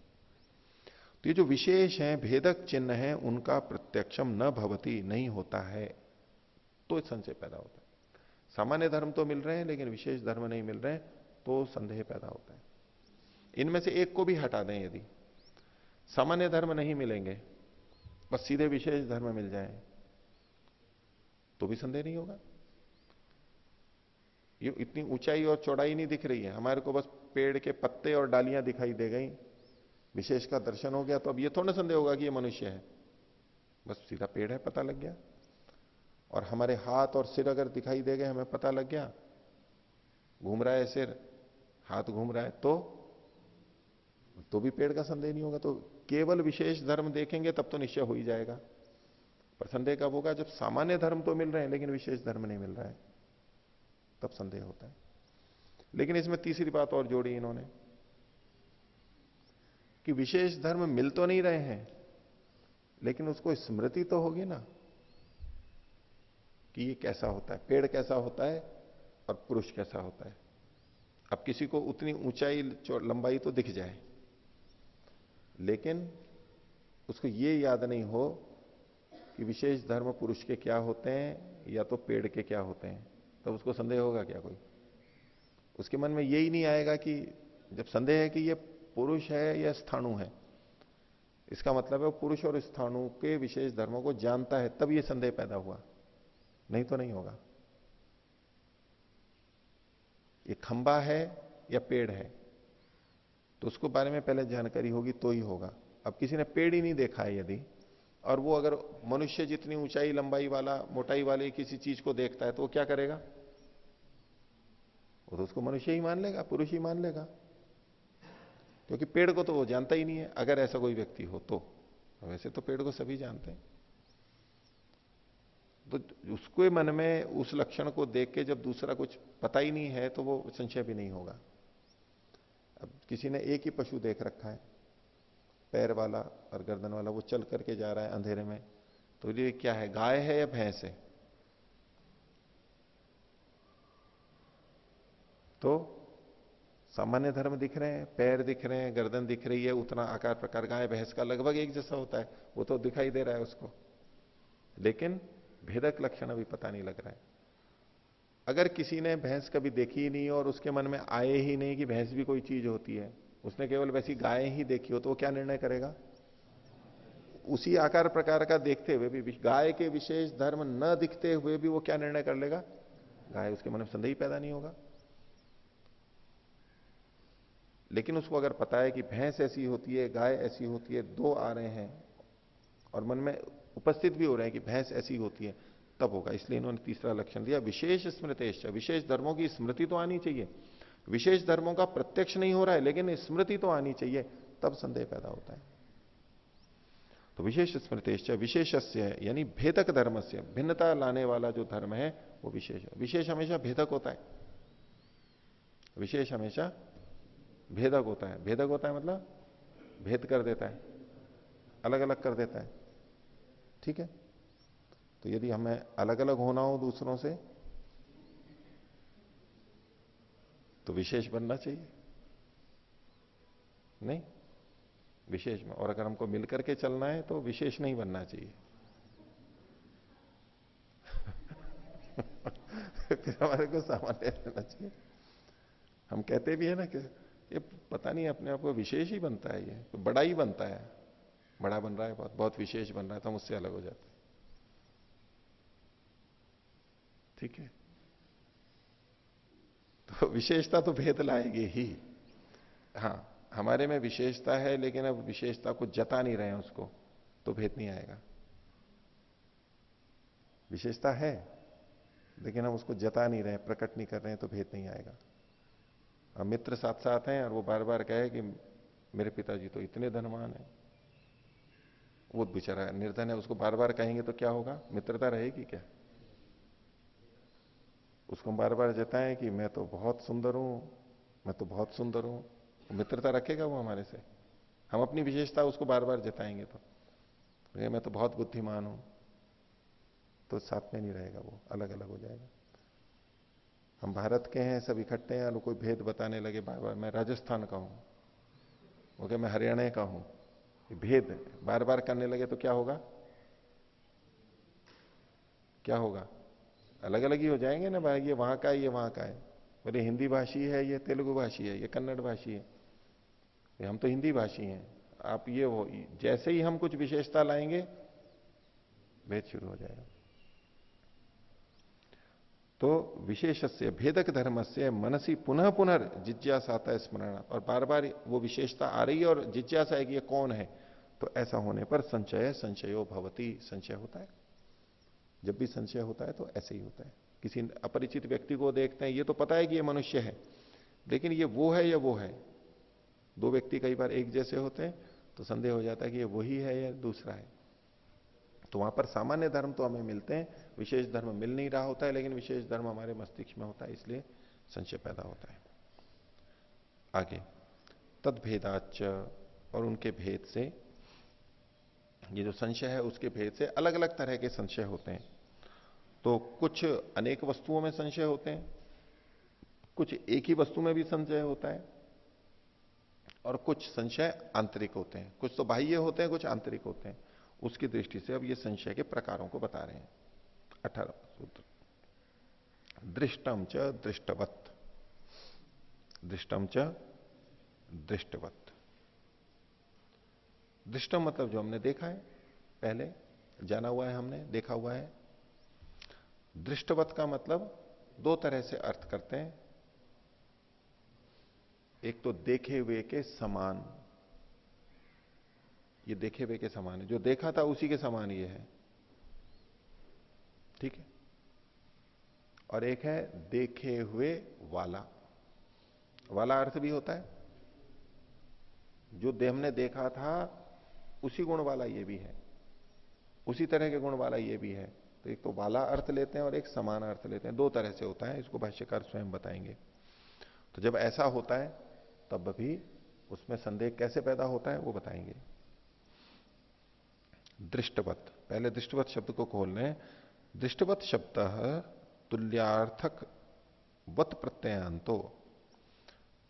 तो ये जो विशेष है, भेदक चिन्ह है, उनका प्रत्यक्षम न भवती, नहीं होता है। तो संशय पैदा होता है। सामान्य धर्म तो मिल रहे हैं, लेकिन विशेष धर्म नहीं मिल रहे तो संदेह पैदा होता है। इनमें से एक को भी हटा दें यदि। सामान्य धर्म नहीं मिलेंगे, बस सीधे विशेष धर्म मिल जाए तो भी संदेह नहीं होगा। ये इतनी ऊंचाई और चौड़ाई नहीं दिख रही है। हमारे को बस पेड़ के पत्ते और डालियाँ दिखाई दे गई। विशेष का दर्शन हो गया तो अब ये थोड़ा संदेह होगा कि ये मनुष्य है। बस सीधा पेड़ है, पता लग गया। और हमारे हाथ और सिर अगर दिखाई दे गए, हमें पता लग गया। घूम रहा है सिर, हाथ घूम रहा है तो? तो भी पेड़ का संदेह नहीं होगा। तो केवल विशेष धर्म देखेंगे, तब तो निश्चय हो ही जाएगा। पर संदेह कब होगा? जब सामान्य धर्म तो मिल रहे हैं, लेकिन विशेष धर्म नहीं मिल रहा है, तब संदेह होता है। लेकिन इसमें तीसरी बात और जोड़ी इन्होंने। कि विशेष धर्म मिल तो नहीं रहे हैं, लेकिन उसको स्मृति तो होगी ना, कि ये कैसा होता है, पेड़ कैसा होता है और पुरुष कैसा होता है। अब किसी को उतनी ऊंचाई लंबाई तो दिख जाए, लेकिन उसको ये याद नहीं हो कि विशेष धर्म पुरुष के क्या होते हैं या तो पेड़ के क्या होते हैं तब तो उसको संदेह होगा क्या कोई? उसके मन में यही नहीं आएगा कि, जब संदेह है कि ये पुरुष है या स्थाणु है? इसका मतलब है पुरुष और स्थाणु के विशेष धर्मों को जानता है, तब ये संदेह पैदा हुआ। नहीं तो नहीं होगा। ये खंबा है या पेड़ है? तो उसको बारे में पहले जानकारी होगी तो ही होगा। अब किसी ने पेड़ ही नहीं देखा है यदि, और वो अगर मनुष्य जितनी ऊंचाई, लंबाई वाला, मोटाई वाली किसी चीज़ को देखता है तो वो क्या करेगा? वो तो उसको मनुष्य ही मान लेगा, पुरुष ही मान लेगा। क्योंकि पेड़ को तो वो जानता ही नहीं है, अगर ऐसा कोई व्यक्ति हो तो। वैसे तो पेड़ को सभी जानते हैं। तो उसके मन में, उस लक्षण को देख के जब दूसरा कुछ पता ही नहीं है तो वो संशय भी नहीं होगा। अब किसी ने एक ही पशु देख रखा है, पैर वाला और गर्दन वाला, वो चल करके जा रहा है अंधेरे में। तो ये क्या है, गाय है या भैंस है? तो सामान्य धर्म दिख रहे हैं, पैर दिख रहे हैं, गर्दन दिख रही है, उतना आकार प्रकार गाय भैंस का लगभग एक जैसा होता है, वो तो दिखाई दे रहा है उसको। लेकिन भेदक लक्षण अभी पता नहीं लग रहा है। अगर किसी ने भैंस कभी देखी ही नहीं और उसके मन में आए ही नहीं कि भैंस भी कोई चीज़ होती है, उसने केवल वैसी गाय ही देखी हो तो वो क्या निर्णय करेगा? उसी आकार प्रकार का देखते हुए भी गाय के विशेष धर्म न दिखते हुए भी वो क्या निर्णय कर लेगा? गाय उसके मन में संदेह पैदा नहीं होगा। लेकिन उसको अगर पता है कि भैंस ऐसी होती है, गाय ऐसी होती है, दो आ रहे हैं और मन में उपस्थित भी हो रहे हैं कि भैंस ऐसी होती है, तब होगा। इसलिए इन्होंने तीसरा लक्षण दिया, विशेष स्मृतेश विशेष धर्मों की स्मृति तो आनी चाहिए। विशेष धर्मों का प्रत्यक्ष नहीं हो रहा है, लेकिन स्मृति तो आनी चाहिए, तब संदेह पैदा होता है। तो विशेष स्मृतेश विशेष यानी भेदक धर्म से भिन्नता लाने वाला जो धर्म है, वो विशेष विशेष हमेशा भेदक होता है। विशेष हमेशा भेदक होता है। भेदक होता है मतलब भेद कर देता है। अलग अलग कर देता है। ठीक है? तो यदि हमें अलग अलग होना हो दूसरों से तो विशेष बनना चाहिए। नहीं? विशेष में। और अगर हमको मिलकर के चलना है तो विशेष नहीं बनना चाहिए। [LAUGHS] फिर हमारे को सामान्य रहना चाहिए। हम कहते भी है ना कि ये पता नहीं, अपने आप को विशेष ही बनता है ये। तो बड़ा ही बनता है। बड़ा बन रहा है, बहुत बहुत विशेष बन रहा है तो हम उससे अलग हो जाते हैं। ठीक है? तो विशेषता तो भेद लाएगी ही। हाँ हमारे में विशेषता है, लेकिन अब विशेषता को जता नहीं रहे हैं उसको तो भेद नहीं आएगा। विशेषता है, लेकिन हम उसको जता नहीं रहे, प्रकट नहीं कर रहे हैं तो भेद नहीं आएगा। मित्र साथ साथ हैं और वो बार बार कहे कि मेरे पिताजी तो इतने धनवान हैं। वो बेचारा निर्धन है, उसको बार बार कहेंगे तो क्या होगा? मित्रता रहेगी क्या? उसको हम बार बार जताएँ कि मैं तो बहुत सुंदर हूँ, मैं तो बहुत सुंदर हूँ। मित्रता रखेगा वो हमारे से। हम अपनी विशेषता उसको बार बार जताएँगे तो। मैं तो बहुत बुद्धिमान हूँ। तो साथ में नहीं रहेगा वो अलग अलग हो जाएगा। हम भारत के हैं, सब इकट्ठे हैं, और कोई भेद बताने लगे बार बार मैं राजस्थान का हूँ। वो क्या, मैं हरियाणा का हूँ? भेद बार बार करने लगे तो क्या होगा? क्या होगा? अलग अलग ही हो जाएँगे ना भाई, ये वहाँ का है, ये वहाँ का है। बोले, हिंदी भाषी है, ये तेलुगु भाषी है, ये कन्नड़ भाषी है। ये हम तो हिंदी भाषी हैं। आप ये हो जैसे ही हम कुछ विशेषता लाएँगे, भेद शुरू हो जाएगा। तो विशेष से भेदक धर्म से मनसी पुनः पुनः जिज्ञासा स्मरण। और बार बार वो विशेषता आ रही है और जिज्ञासा है कि ये कौन है? तो ऐसा होने पर संचय संचयो भवती संचय होता है। जब भी संशय होता है तो ऐसे ही होता है। किसी अपरिचित व्यक्ति को देखते हैं, ये तो पता है कि ये मनुष्य है, लेकिन ये वो है या वो है? दो व्यक्ति कई बार एक जैसे होते हैं तो संदेह हो जाता है कि ये वही है या दूसरा है। तो वहाँ पर सामान्य धर्म तो हमें मिलते हैं, विशेष धर्म मिल नहीं रहा होता है, लेकिन विशेष धर्म हमारे मस्तिष्क में होता है, इसलिए संशय पैदा होता है। आगे तद भेदाच और उनके भेद से, ये जो संशय है, उसके भेद से अलग अलग तरह के संशय होते हैं। तो कुछ अनेक वस्तुओं में संशय होते हैं, कुछ एक ही वस्तु में भी संशय होता है, और कुछ संशय आंतरिक होते हैं। कुछ तो बाह्य होते हैं, कुछ आंतरिक होते हैं। उसकी दृष्टि से अब ये संशय के प्रकारों को बता रहे हैं। अठारह सूत्र। दृष्टम च दृष्टवत। दृष्टम च दृष्टवत। दृष्टम मतलब जो हमने देखा है, पहले जाना हुआ है हमने, देखा हुआ है। दृष्टवत का मतलब दो तरह से अर्थ करते हैं। एक तो देखे हुए के समान। ये देखे हुए के समान है। जो देखा था उसी के समान ये है। ठीक है? और एक है देखे हुए वाला। वाला अर्थ भी होता है। जो हमने देखा था, उसी गुण वाला ये भी है। उसी तरह के गुण वाला ये भी है। तो एक तो वाला अर्थ लेते हैं और एक समान अर्थ लेते हैं। दो तरह से होता है। इसको भाष्यकार स्वयं बताएँगे। तो जब ऐसा होता है, तब भी उसमें संदेह कैसे पैदा होता है, वो बताएँगे। दृष्टवत। पहले दृष्टवत शब्द को खोल रहे दृष्टवत शब्द तुल्यार्थक वत प्रत्ययांतो।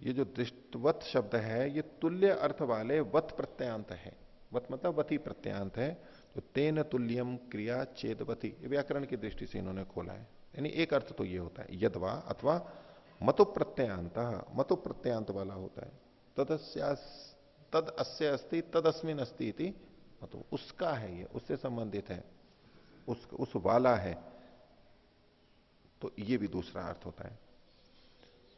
ये जो दृष्टवत शब्द है, ये तुल्य अर्थ वाले वत प्रत्ययांत है। वत मतलब वती प्रत्यांत है। तो तेन तुल्यम क्रिया चेदवती। व्याकरण की दृष्टि से इन्होंने खोला है। यानी एक अर्थ तो ये होता है, यदवा अथवा मतु प्रत्यंत मतु प्रत्यांत वाला होता है। तद तद अस्य अस्ति तद अस्मिन अस्ति इति मतु उसका है ये, उससे संबंधित है, उस उस वाला है तो ये भी दूसरा अर्थ होता है।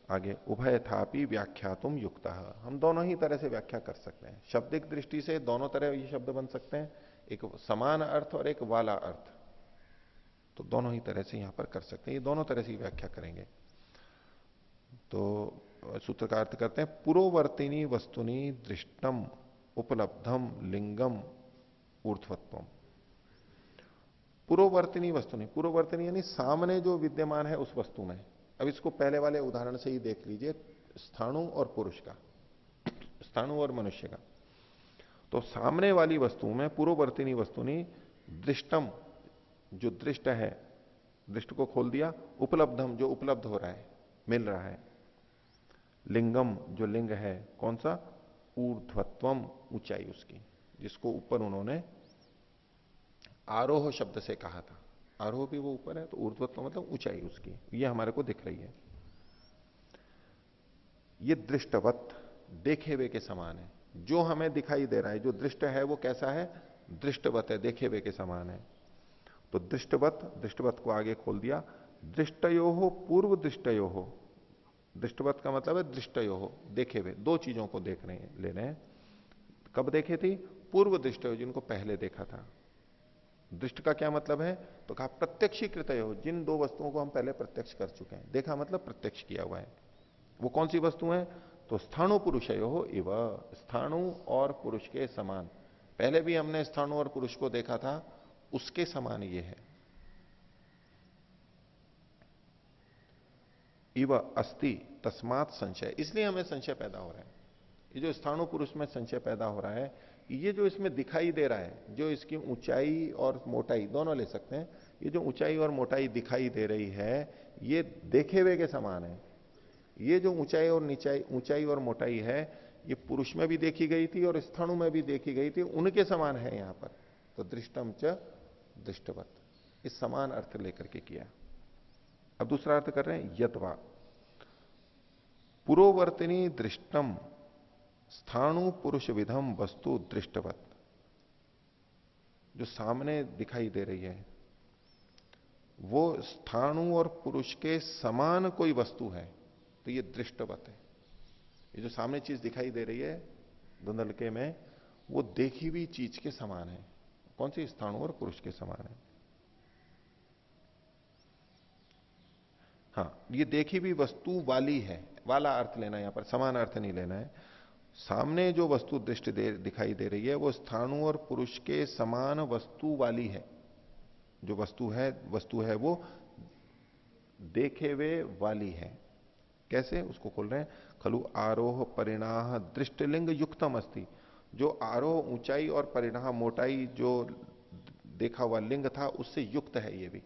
आगे उभय थापी व्याख्या तुम युक्त। हम दोनों ही तरह से व्याख्या कर सकते हैं। शब्दिक दृष्टि से दोनों तरह ये शब्द बन सकते हैं, एक समान अर्थ और एक वाला अर्थ। तो दोनों ही तरह से यहाँ पर कर सकते हैं, ये दोनों तरह से व्याख्या करेंगे। तो सूत्र का अर्थ करते हैं, पुरोवर्तिनी वस्तुनि दृष्टम, उपलब्धम, लिंगम ऊर्ध्वत्वम। पुरोवर्तिनी वस्तु नहीं पुरोवर्तिनी यानी सामने जो विद्यमान है उस वस्तु में। अब इसको पहले वाले उदाहरण से ही देख लीजिए, स्थाणु और पुरुष का। स्थाणु और मनुष्य का। तो सामने वाली वस्तु में पूर्ववर्तिनी वस्तु नहीं, दृष्टम, जो दृष्ट है, दृष्ट को खोल दिया, उपलब्धम, जो उपलब्ध हो रहा है, मिल रहा है। लिंगम, जो लिंग है, कौन सा? ऊर्ध्वत्वम, ऊंचाई उसकी। जिसको ऊपर उन्होंने आरोह शब्द से कहा था। आरोह भी वो ऊपर है तो ऊर्ध्वत्व मतलब ऊंचाई उसकी। ये हमारे को दिख रही है। ये दृष्टवत देखे हुए के समान है। जो हमें दिखाई दे रहा है, जो दृष्ट है, वो कैसा है? दृष्टवत है, देखे हुए के समान है। तो दृष्टवत दृष्टवत को आगे खोल दिया। दृष्टयो हो पूर्व दृष्टयो हो दृष्टवत का मतलब है दृष्टयो हो देखे हुए। दो चीज़ों को देख रहे हैं, ले रहे हैं। कब देखे थी? पूर्व दृष्ट हो, जिनको पहले देखा था। दृष्ट का क्या मतलब है? तो कहा, प्रत्यक्षीकृत हो जिन दो वस्तुओं को हम पहले प्रत्यक्ष कर चुके हैं। देखा मतलब प्रत्यक्ष किया हुआ है। वो कौन सी वस्तु है? तो स्थाणु पुरुष हो इव। स्थाणु और पुरुष के समान। पहले भी हमने स्थाणु और पुरुष को देखा था, उसके समान ये है। इव अस्ति, तस्मात संशय। इसलिए हमें संशय पैदा हो रहा है। ये जो स्थाणु पुरुष में संशय पैदा हो रहा है ये जो इसमें दिखाई दे रहा है, जो इसकी ऊंचाई और मोटाई, दोनों ले सकते हैं, ये जो ऊंचाई और मोटाई दिखाई दे रही है, ये देखे हुए के समान है। ये जो ऊंचाई और नीचाई, ऊंचाई और मोटाई है, ये पुरुष में भी देखी गई थी और स्थाणु में भी देखी गई थी, उनके समान है यहाँ पर। तो दृष्टम च दृष्टवत। इस समान अर्थ लेकर के किया। अब दूसरा अर्थ कर रहे हैं यदवा पुरोवर्तनी दृष्टम। स्थाणु पुरुष विधम वस्तु दृष्टवत। जो सामने दिखाई दे रही है, वो स्थाणु और पुरुष के समान कोई वस्तु है तो ये दृष्टवत है। ये जो सामने चीज़ दिखाई दे रही है, धुंधलके में, वो देखी हुई चीज़ के समान है। कौन सी? स्थाणु और पुरुष के समान है। हाँ ये देखी हुई वस्तु वाली है। वाला अर्थ लेना यहाँ पर, समान अर्थ नहीं लेना है। सामने जो वस्तु दृष्टि दिखाई दे रही है, वो स्थाणु और पुरुष के समान वस्तु वाली है। जो वस्तु है वस्तु है वो देखे हुए वाली है। कैसे? उसको खोल रहे हैं। खलु आरोह परिणाह दृष्टिलिंग युक्तम अस्थि जो आरोह ऊंचाई और परिणाह मोटाई जो देखा हुआ लिंग था, उससे युक्त है ये भी।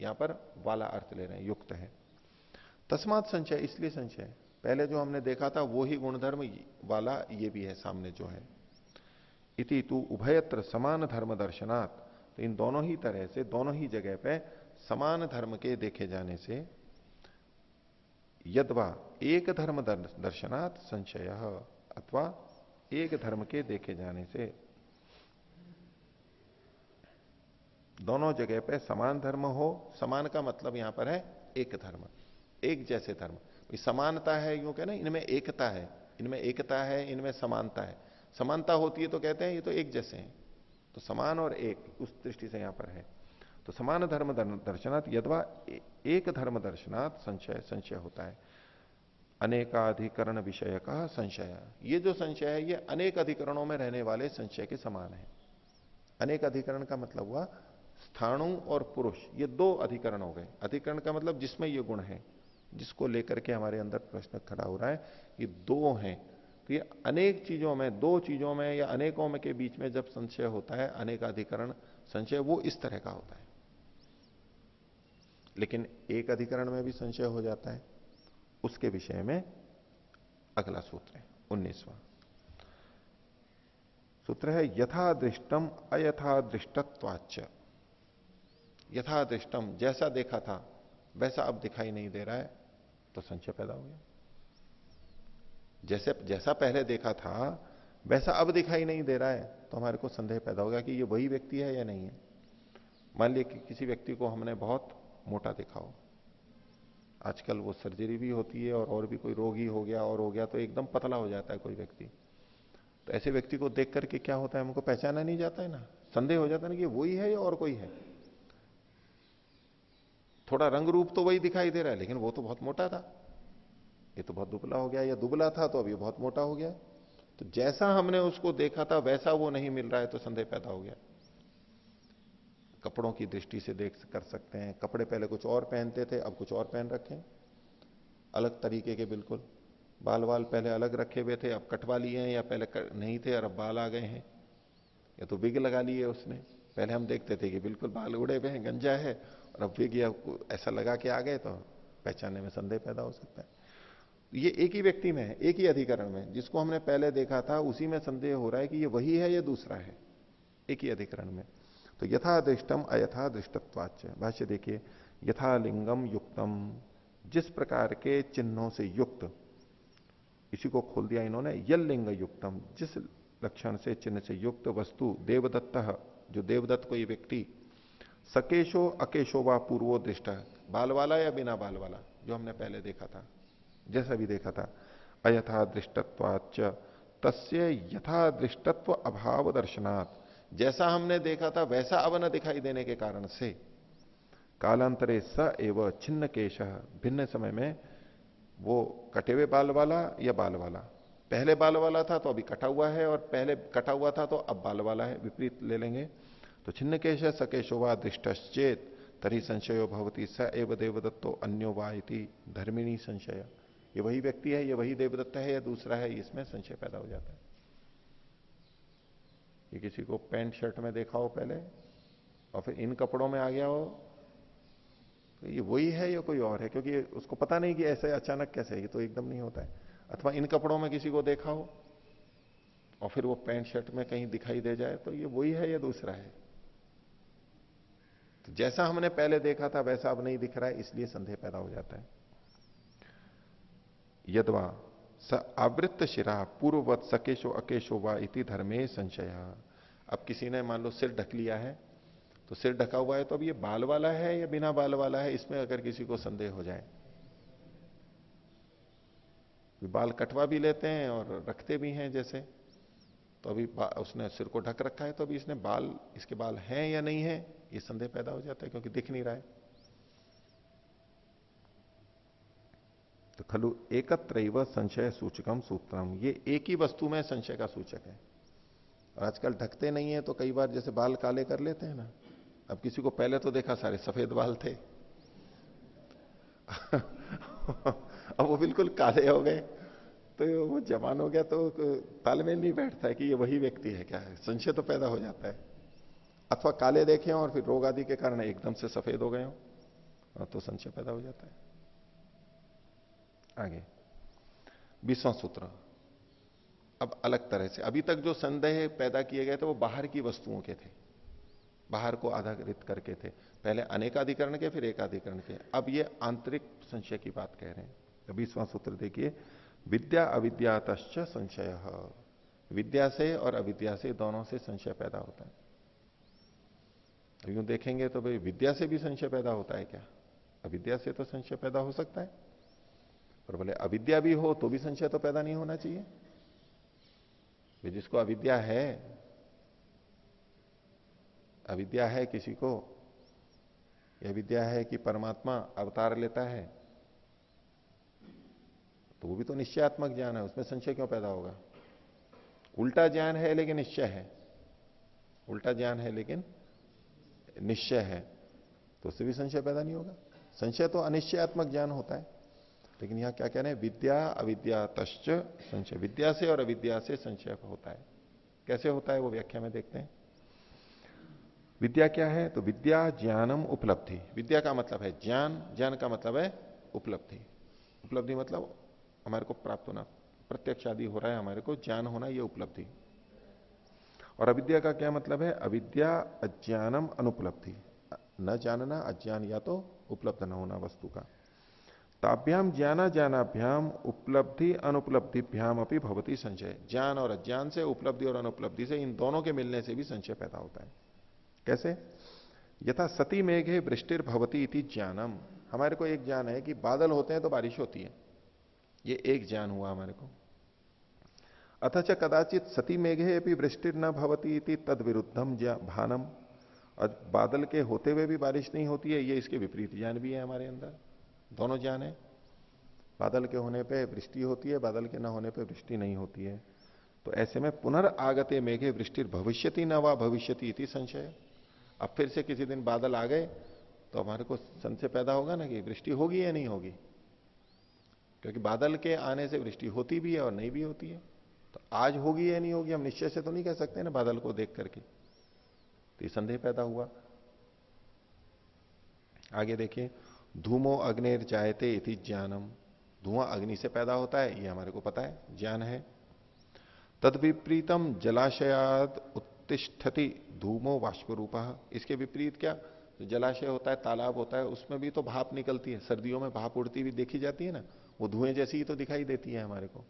यहाँ पर वाला अर्थ ले रहे हैं, युक्त है। तस्मात संचय इसलिए संचय पहले जो हमने देखा था, वो ही गुणधर्म वाला ये भी है सामने जो है। इति तू उभयत्र समान धर्म दर्शनात्। तो इन दोनों ही तरह से, दोनों ही जगह पे समान धर्म के देखे जाने से यदवा एक धर्म दर्शनात् संशय, अथवा एक धर्म के देखे जाने से दोनों जगह पे समान धर्म हो, समान का मतलब यहाँ पर है एक धर्म, एक जैसे धर्म। समानता है, यूँ कहना इनमें एकता है, इनमें एकता है, इनमें समानता है। समानता होती है तो कहते हैं ये तो एक जैसे हैं। तो समान और एक, उस दृष्टि से यहाँ पर है। तो समान धर्म दर्शनात् यदवा एक धर्म दर्शनात् संशय संशय होता है। अनेकाधिकरण विषय का संशय। ये जो संशय है, ये अनेक अधिकरणों में रहने वाले संशय के समान है। अनेक अधिकरण का मतलब हुआ स्थाणु और पुरुष। ये दो अधिकरण हो गए। अधिकरण का मतलब जिसमें ये गुण है। जिसको लेकर के हमारे अंदर प्रश्न खड़ा हो रहा है ये दो हैं। तो ये अनेक चीज़ों में, दो चीज़ों में या अनेकों में के बीच में जब संशय होता है, अनेकाधिकरण संशय वो इस तरह का होता है। लेकिन एक अधिकरण में भी संशय हो जाता है। उसके विषय में अगला सूत्र है, उन्नीसवा। सूत्र है यथा दृष्टम अयथा दृष्टत्वाच यथा दृष्टम जैसा देखा था, वैसा अब दिखाई नहीं दे रहा है। तो संशय पैदा हो गया। जैसे, जैसा पहले देखा था, वैसा अब दिखाई नहीं दे रहा है। तो हमारे को संदेह पैदा हो गया कि ये वही व्यक्ति है या नहीं है। मान लिया कि किसी व्यक्ति को हमने बहुत मोटा देखा हो। आजकल वो सर्जरी भी होती है और और भी कोई रोगी हो गया, और हो गया तो एकदम पतला हो जाता है कोई व्यक्ति। तो ऐसे व्यक्ति को देख करके क्या होता है? हमको पहचाना नहीं जाता है ना। संदेह हो जाता है ना कि वही है या और कोई है। थोड़ा रंग रूप तो वही दिखाई दे रहा है लेकिन वो तो बहुत मोटा था। ये तो बहुत दुबला हो गया या दुबला था तो अभी बहुत मोटा हो गया। तो जैसा हमने उसको देखा था वैसा वो नहीं मिल रहा है तो संदेह पैदा हो गया। कपड़ों की दृष्टि से देख कर सकते हैं। कपड़े पहले कुछ और पहनते थे अब कुछ और पहन रखे अलग तरीके के बिल्कुल। बाल वाल पहले अलग रखे हुए थे अब कटवा लिए हैं या पहले कर, नहीं थे और अब बाल आ गए हैं। या तो विग लगा लिए उसने। पहले हम देखते थे कि बिल्कुल बाल उड़े हुए हैं गंजा है और ऐसा लगा के आ गए तो पहचानने में संदेह पैदा हो सकता है। ये एक ही व्यक्ति में है, एक ही अधिकरण में, जिसको हमने पहले देखा था, उसी में संदेह हो रहा है कि ये वही है, या दूसरा है, एक ही अधिकरण में। तो यथा दृष्टम अयथा दृष्टत्वाच भाष्य देखिए, यथा लिंगम युक्तम, जिस प्रकार के चिन्हों से युक्त, इसी को खोल दिया इन्होंने यल लिंग युक्तम, जिस लक्षण से, चिन्ह से युक्त वस्तु, देवदत्त, जो देवदत्त कोई व्यक्ति सकेशो अकेशो व पूर्वो दृष्ट। बाल वाला या बिना बाल वाला जो हमने पहले देखा था, जैसा भी देखा था। अयथा दृष्टत्वाच तस्य यथा दृष्टत्व अभाव दर्शनात्। जैसा हमने देखा था, वैसा अब न दिखाई देने के कारण से। कालांतरे स एव छिन्न केश, भिन्न समय में वो कटे हुए बाल वाला या बाल वाला पहले बाल वाला था तो अभी कटा हुआ है, और पहले कटा हुआ था तो अब बाल वाला है, विपरीत ले लेंगे। तो छिन्न केश सकेशोवा दृष्टश्चेत, तरी संशयो भवती, स एव देवदत्तो अन्यो वा धर्मिणी संशय। ये वही व्यक्ति है, ये वही देवदत्त है, या दूसरा है, इसमें संशय पैदा हो जाता है। ये किसी को पैंट शर्ट में देखा हो पहले, और फिर इन कपड़ों में आ गया हो तो ये वही है या कोई और है? क्योंकि उसको पता नहीं कि ऐसे अचानक कैसे, ये तो एकदम नहीं होता है। अथवा इन कपड़ों में किसी को देखा हो, और फिर वो पैंट शर्ट में कहीं दिखाई दे जाए तो ये वही है या दूसरा है? तो जैसा हमने पहले देखा था, वैसा अब नहीं दिख रहा है, इसलिए संदेह पैदा हो जाता है। यदवा स आवृत्त शिरा पूर्ववत सकेशो अकेशो वा इति धर्मे संशय। अब किसी ने मान लो सिर ढक लिया है तो सिर ढका हुआ है तो अब ये बाल वाला है या बिना बाल वाला है, इसमें अगर किसी को संदेह हो जाए? बाल कटवा भी लेते हैं और रखते भी हैं जैसे तो अभी उसने सिर को ढक रखा है तो अभी इसने बाल, इसके बाल हैं या नहीं है? ये संदेह पैदा हो जाता है क्योंकि दिख नहीं रहा है। तो खलु एकत्र संशय सूचकम सूत्रम। ये एक ही वस्तु में संशय का सूचक है। और आजकल ढकते नहीं है तो कई बार जैसे बाल काले कर लेते हैं ना। अब किसी को पहले तो देखा सारे सफ़ेद बाल थे। [LAUGHS] अब वो बिल्कुल काले हो गए। तो वो जवान हो गया तो तालमेल नहीं बैठता है कि ये वही व्यक्ति है क्या। है संशय तो पैदा हो जाता है। अथवा काले देखे और फिर रोग आदि के कारण एकदम से सफ़ेद हो गए हो तो संशय पैदा हो जाता है। आगे। बीसवां सूत्र। अब अलग तरह से। अभी तक जो संदेह पैदा किए गए थे, वो बाहर की वस्तुओं के थे। बाहर को आधारित करके थे। पहले अनेकाधिकरण के, फिर एकाधिकरण के। अब ये आंतरिक संशय की बात कह रहे हैं। तो बीसवां सूत्र देखिए। विद्या अविद्यात संशय। विद्या से और अविद्या से दोनों से संशय पैदा होता है। यूँ देखेंगे तो भाई विद्या से भी संशय पैदा होता है क्या? अविद्या से तो संशय पैदा हो सकता है। और बोले अविद्या भी हो तो भी संशय तो पैदा नहीं होना चाहिए। जिसको अविद्या है अविद्या है किसी को यह विद्या है कि परमात्मा अवतार लेता है तो वो भी तो निश्चयात्मक ज्ञान है, उसमें संशय क्यों पैदा होगा? उल्टा ज्ञान है लेकिन निश्चय है। उल्टा ज्ञान है लेकिन निश्चय है तो उससे भी संशय पैदा नहीं होगा। संशय तो अनिश्चयात्मक ज्ञान होता है, लेकिन यहाँ क्या कह रहे हैं? विद्या अविद्या तश्च संशय। विद्या से और अविद्या से संशय होता है। कैसे होता है वो व्याख्या में देखते हैं। विद्या क्या है? तो विद्या ज्ञानम उपलब्धि। विद्या का मतलब है ज्ञान। ज्ञान का मतलब है उपलब्धि। उपलब्धि मतलब हमारे को प्राप्त होना। प्रत्यक्ष आदि हो रहा है, हमारे को ज्ञान होना यह उपलब्धि। और अविद्या का क्या मतलब है? अविद्या, अज्ञानम, अनुपलब्धि। न जानना, अज्ञान या तो उपलब्ध न होना वस्तु का। ताभ्याम ज्ञाना ज्ञानाभ्याम, उपलब्धि, अनुपलब्धिभ्याम अपनी भवती संशय। ज्ञान और अज्ञान से उपलब्धि और अनुपलब्धि से इन दोनों के मिलने से भी संशय पैदा होता है। कैसे? यथा सती मेघे वृष्टिर भवती इति ज्ञानम। हमारे को एक ज्ञान है कि बादल होते हैं तो बारिश होती है। ये एक ज्ञान हुआ हमारे को। अथच कदाचित सती मेघे भी वृष्टि न भवती इति तद विरुद्धम भानम और बादल के होते हुए भी बारिश नहीं होती है, ये इसके विपरीत ज्ञान भी है हमारे अंदर। दोनों ज्ञान है। बादल के होने पे वृष्टि होती है, बादल के न होने पे वृष्टि नहीं होती है। तो ऐसे में पुनर्आगते मेघे वृष्टि भविष्यति न वा भविष्यति इति संशय। अब फिर से किसी दिन बादल आ गए तो हमारे को संशय पैदा होगा ना कि वृष्टि होगी या नहीं होगी। क्योंकि बादल के आने से वृष्टि होती भी है और नहीं भी होती है। तो आज होगी या नहीं होगी, हम निश्चय से तो नहीं कह सकते ना बादल को देख करके। तो ये संदेह पैदा हुआ। आगे देखिए, धूमो अग्निर जायते इति ज्ञानम। धुआँ अग्नि से पैदा होता है, ये हमारे को पता है, ज्ञान है। तद विपरीतम जलाशयाद उत्तिष्ठति धूमो वाष्प रूप इसके विपरीत क्या? जलाशय होता है, तालाब होता है, उसमें भी तो भाप निकलती है, सर्दियों में भाप उड़ती हुई देखी जाती है ना, वो धुएँ जैसी ही तो दिखाई देती है हमारे को।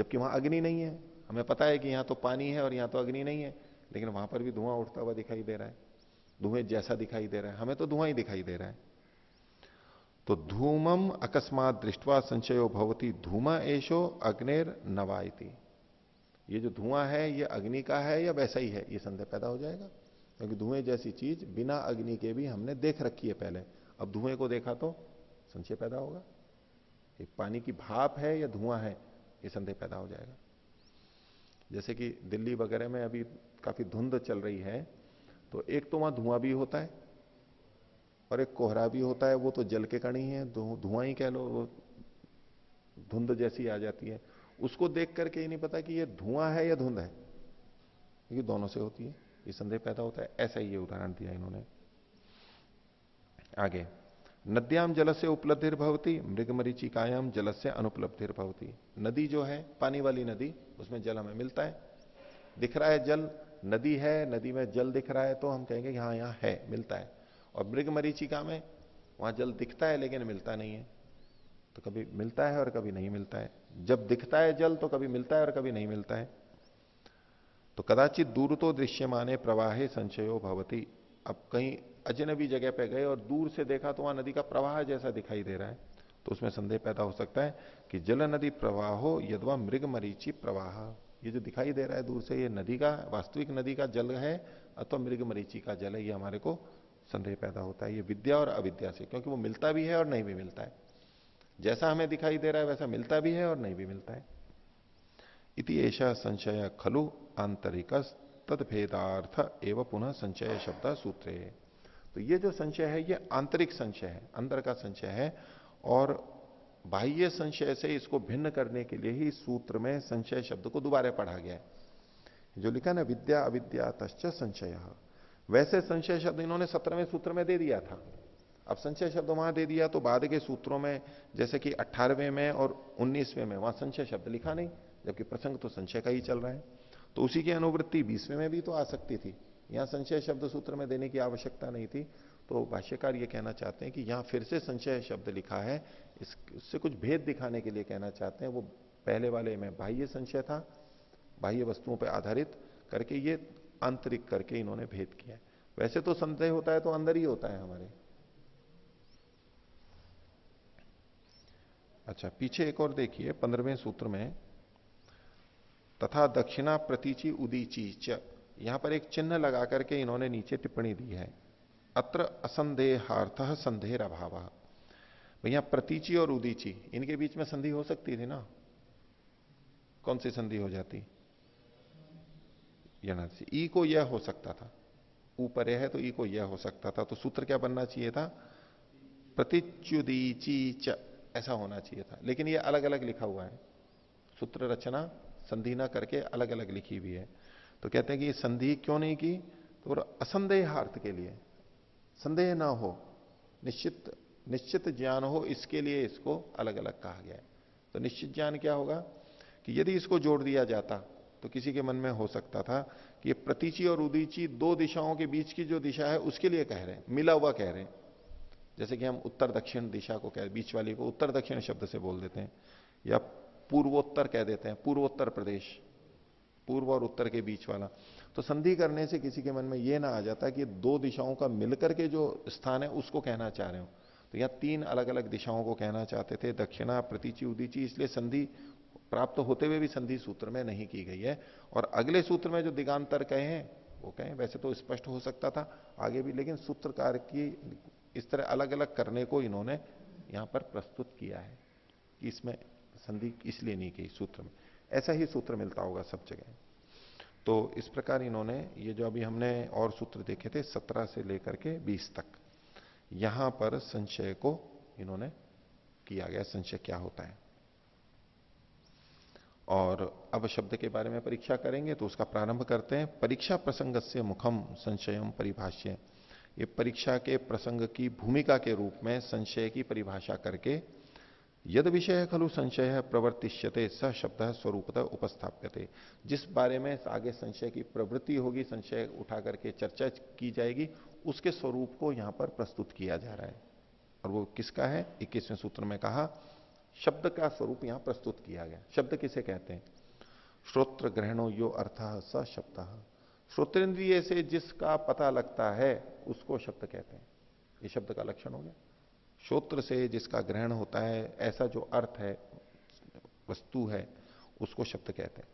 जबकि वहाँ अग्नि नहीं है। हमें पता है कि यहाँ तो पानी है और यहाँ तो अग्नि नहीं है, लेकिन वहाँ पर भी धुआँ उठता हुआ दिखाई दे रहा है। धुएँ जैसा दिखाई दे रहा है। हमें तो धुआँ ही दिखाई दे रहा है। तो धूमम अकस्मात दृष्टवा संचयो भवती, धूमा एशो अग्नेर नवायती। ये जो धुआँ है, ये अग्नि का है या वैसा ही है? ये संदेह पैदा हो जाएगा। क्योंकि धुएँ जैसी चीज़ बिना अग्नि के भी हमने देख रखी है पहले। अब धुएँ को देखा तो संशय पैदा होगा। एक पानी की भाप है या धुआँ है? ये संदेह पैदा हो जाएगा। जैसे कि दिल्ली वगैरह में अभी काफ़ी धुंध चल रही है तो एक तो वहाँ धुआँ भी होता है और एक कोहरा भी होता है, वो तो जल के कण ही है। धुआँ ही कह लो, वो धुंध जैसी आ जाती है। उसको देख करके ही नहीं पता कि ये धुआँ है या धुंध है, क्योंकि दोनों से होती है। ये संदेह पैदा होता है। ऐसा ही ये उदाहरण दिया इन्होंने। आगे। नद्याम जल से उपलब्धिर भवती मृग मरीचिकायाम जल से अनुपलब्धिर भवती। नदी जो है, पानी वाली नदी, उसमें जल हमें मिलता है। दिख रहा है जल, नदी है, नदी में जल दिख रहा है तो हम कहेंगे कि हाँ यहाँ है, मिलता है। और मृग मरीचिका में वहाँ जल दिखता है लेकिन मिलता नहीं है। तो कभी मिलता है और कभी नहीं मिलता है। जब दिखता है जल तो कभी मिलता है और कभी नहीं मिलता है। तो कदाचित दूर तो दृश्य माने प्रवाहे संचयो भवती। अब कहीं अजनबी जगह पे गए और दूर से देखा तो वहाँ नदी का प्रवाह जैसा दिखाई दे रहा है। तो उसमें संदेह पैदा हो सकता है कि जल नदी प्रवाह हो यदवा मृग मरीची प्रवाह। ये जो दिखाई दे रहा है दूर से, ये नदी का, वास्तविक नदी का जल है, अथवा मृग मरीची का जल है, ये हमारे को संदेह पैदा होता है। ये विद्या और अविद्या से, क्योंकि वो मिलता भी है और नहीं भी मिलता है। जैसा हमें दिखाई दे रहा है, वैसा मिलता भी है और नहीं भी मिलता है। इति ऐसा संशय खलु आंतरिक तदभेदार्थ एवं पुनः संचय शब्द सूत्र। तो ये जो संशय है, ये आंतरिक संशय है, अंदर का संशय है और बाह्य संशय से इसको भिन्न करने के लिए ही सूत्र में संशय शब्द को दोबारा पढ़ा गया है। जो लिखा ना, विद्या अविद्या तश्च संशय। वैसे संशय शब्द इन्होंने सत्रहवें सूत्र में दे दिया था। अब संशय शब्द वहाँ दे दिया तो बाद के सूत्रों में, जैसे कि अट्ठारहवें में और उन्नीसवें में वहाँ संशय शब्द लिखा नहीं, जबकि प्रसंग तो संशय का ही चल रहा है। तो उसी की अनुवृत्ति बीसवें में भी तो आ सकती थी। यहाँ संशय शब्द सूत्र में देने की आवश्यकता नहीं थी तो भाष्यकार ये कहना चाहते हैं कि यहाँ फिर से संशय शब्द लिखा है, इस इससे कुछ भेद दिखाने के लिए कहना चाहते हैं, वो पहले वाले में बाह्य संशय था, बाह्य वस्तुओं पर आधारित करके ये आंतरिक करके इन्होंने भेद किया है। वैसे तो संदेह होता है तो अंदर ही होता है हमारे। अच्छा पीछे एक और देखिए, पंद्रहवें सूत्र में, तथा दक्षिणा प्रतीचि उदीची च। यहाँ पर एक चिन्ह लगा करके इन्होंने नीचे टिप्पणी दी है। अत्र असंदेहार्थ संदेह अभाव भैया, प्रतीचि और उदीची, इनके बीच में संधि हो सकती थी ना? कौन सी संधि हो जाती? ई को यह हो सकता था। ऊपर है तो ई को यह हो सकता था। तो सूत्र क्या बनना चाहिए था? प्रतिच्युदीची च, ऐसा होना चाहिए था। लेकिन ये अलग अलग लिखा हुआ है। सूत्र रचना, संधि ना करके अलग अलग लिखी हुई है। तो कहते हैं कि संधि क्यों नहीं की? तो असंदेहार्थ के लिए। संदेह ना हो, निश्चित निश्चित ज्ञान हो, इसके लिए इसको अलग अलग कहा गया है। तो निश्चित ज्ञान क्या होगा? कि यदि इसको जोड़ दिया जाता तो किसी के मन में हो सकता था कि ये प्रतीची और उदीची दो दिशाओं के बीच की जो दिशा है, उसके लिए कह रहे हैं, मिला हुआ कह रहे हैं। जैसे कि हम उत्तर दक्षिण दिशा को कह, बीच वाली को उत्तर दक्षिण शब्द से बोल देते हैं, या पूर्वोत्तर कह देते हैं, पूर्वोत्तर प्रदेश। पूर्व और उत्तर के बीच वाला। तो संधि करने से किसी के मन में यह ना आ जाता कि दो दिशाओं का मिलकर के जो स्थान है, उसको कहना चाह रहे हो। तो यहाँ तीन अलग अलग दिशाओं को कहना चाहते थे, दक्षिणा, प्रतीची, उदीची, इसलिए संधि प्राप्त होते हुए भी संधि सूत्र में नहीं की गई है। और अगले सूत्र में जो दिगांतर कहे हैं, वो कहें, वैसे तो स्पष्ट हो सकता था आगे भी, लेकिन सूत्रकार की इस तरह अलग अलग करने को इन्होंने यहाँ पर प्रस्तुत किया है कि इसमें संधि इसलिए नहीं की सूत्र में। ऐसा ही सूत्र मिलता होगा सब जगह। तो इस प्रकार इन्होंने, ये जो अभी हमने और सूत्र देखे थे, सत्रह से लेकर के बीस तक, यहाँ पर संशय को इन्होंने किया गया, संशय क्या होता है। और अब शब्द के बारे में परीक्षा करेंगे तो उसका प्रारंभ करते हैं। परीक्षा प्रसंग से मुखम संशयम परिभाष्य। ये परीक्षा के प्रसंग की भूमिका के रूप में संशय की परिभाषा करके यद विषय है खलु संशय प्रवर्तिष्यते, स शब्द स्वरूपतः उपस्थाप्यते। जिस बारे में आगे संशय की प्रवृत्ति होगी, संशय उठा करके चर्चा की जाएगी, उसके स्वरूप को यहाँ पर प्रस्तुत किया जा रहा है। और वो किसका है? इक्कीसवें सूत्र में कहा, शब्द का स्वरूप यहाँ प्रस्तुत किया गया। शब्द किसे कहते हैं? श्रोत्र ग्रहणो यो अर्थ स शब्द। श्रोतेन्द्रिय से जिसका पता लगता है, उसको शब्द कहते हैं। ये शब्द का लक्षण हो गया। श्रोत्र से जिसका ग्रहण होता है, ऐसा जो अर्थ है, वस्तु है, उसको शब्द कहते हैं।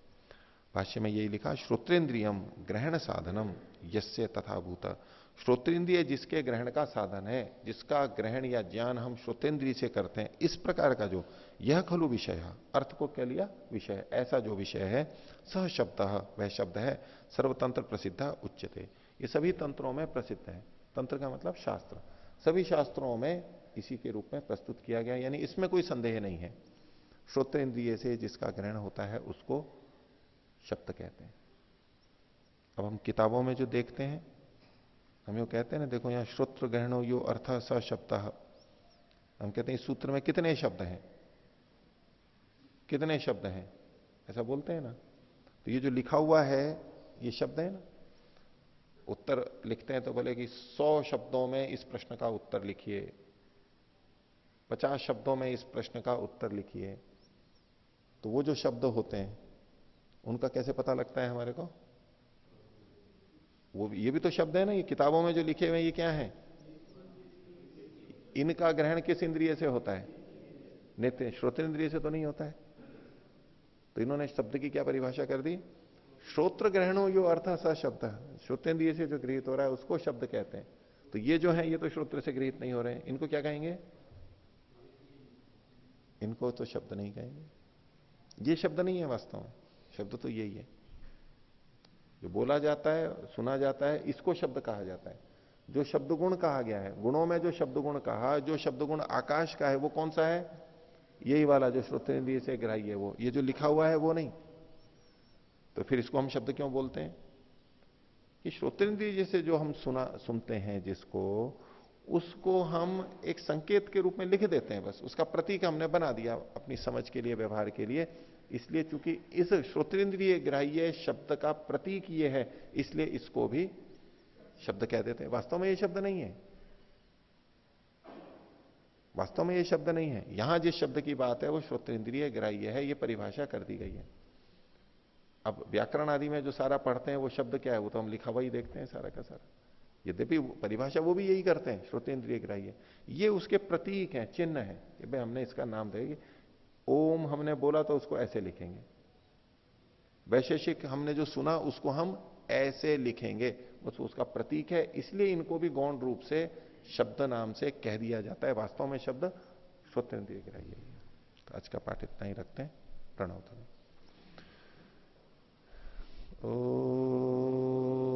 भाष्य में यही लिखा श्रोत्रेंद्रियम ग्रहण साधनम यस्य तथा भूत। श्रोतेंद्रिय जिसके ग्रहण का साधन है, जिसका ग्रहण या ज्ञान हम श्रोतेंद्रिय से करते हैं, इस प्रकार का जो, यह खलु विषय, अर्थ को क्या लिया? विषय। ऐसा जो विषय है, सह शब्द, वह शब्द है, सर्वतंत्र प्रसिद्ध उच्चते ये सभी तंत्रों में प्रसिद्ध है। तंत्र का मतलब शास्त्र। सभी शास्त्रों में इसी के रूप में प्रस्तुत किया गया, यानी इसमें कोई संदेह नहीं है। श्रोत इंद्रिय से जिसका ग्रहण होता है, उसको शब्द कहते हैं। अब हम किताबों में जो देखते हैं, हम यो कहते हैं ना, देखो यहाँ श्रोत्र ग्रहणो यो अर्थ स शब्द। हम कहते हैं इस सूत्र में कितने शब्द हैं? कितने शब्द हैं? ऐसा बोलते हैं ना। तो ये जो लिखा हुआ है, ये शब्द है ना। उत्तर लिखते हैं तो बोले कि सौ शब्दों में इस प्रश्न का उत्तर लिखिए। पचास शब्दों में इस प्रश्न का उत्तर लिखिए। तो वो जो शब्द होते हैं, उनका कैसे पता लगता है हमारे को? वो ये भी तो शब्द है ना, ये किताबों में जो लिखे हुए ये क्या है? इनका ग्रहण किस इंद्रिय से होता है? नेत्र इंद्रिय से तो नहीं होता है। तो इन्होंने शब्द की क्या परिभाषा कर दी? श्रोत्र ग्रहणों यो अर्थ स शब्द। श्रोतेंद्रिय से जो गृहित हो रहा है, उसको शब्द कहते हैं। तो ये जो है, ये तो श्रोत्र से गृहित नहीं हो रहे हैं। इनको क्या कहेंगे? इनको तो शब्द नहीं कहेंगे। ये शब्द नहीं है वास्तव में। शब्द तो यही है। जो बोला जाता है, सुना जाता है, इसको शब्द कहा जाता है। जो शब्द गुण कहा गया है, गुणों में जो शब्द गुण कहा, जो शब्द गुण आकाश का है, वो कौन सा है? यही वाला जो श्रोतेन्द्रिय से ग्राह्य है वो। ये जो लिखा हुआ है, वो नहीं। तो फिर इसको हम शब्द क्यों बोलते हैं? कि श्रोतेन्द्रिय जैसे जो हम सुना, सुनते हैं जिसको उसको हम एक संकेत के रूप में लिख देते हैं बस। उसका प्रतीक हमने बना दिया अपनी समझ के लिए, व्यवहार के लिए। इसलिए चूँकि इस श्रोतेन्द्रिय ग्राह्य शब्द का प्रतीक ये है, इसलिए इसको भी शब्द कह देते हैं। वास्तव में ये शब्द नहीं है। वास्तव में ये शब्द नहीं है। यहाँ जिस शब्द की बात है, वो श्रोतेन्द्रिय ग्राह्य है, ये परिभाषा कर दी गई है। अब व्याकरण आदि में जो सारा पढ़ते हैं, वो शब्द क्या है? वो तो हम लिखा हुआ ही देखते हैं सारा का सारा। यद्यपि परिभाषा वो भी यही करते हैं श्रोतेन्द्रिय ग्राह्य। ये उसके प्रतीक हैं, चिन्ह है। कि भाई हमने इसका नाम देगी ओम हमने बोला तो उसको ऐसे लिखेंगे। वैशेषिक हमने जो सुना, उसको हम ऐसे लिखेंगे। बस उसका प्रतीक है, इसलिए इनको भी गौण रूप से, शब्द नाम से कह दिया जाता है। वास्तव में शब्द श्रोतेन्द्रिय ग्राह्य तो आज का पाठ इतना ही रखते हैं। प्रणव ओ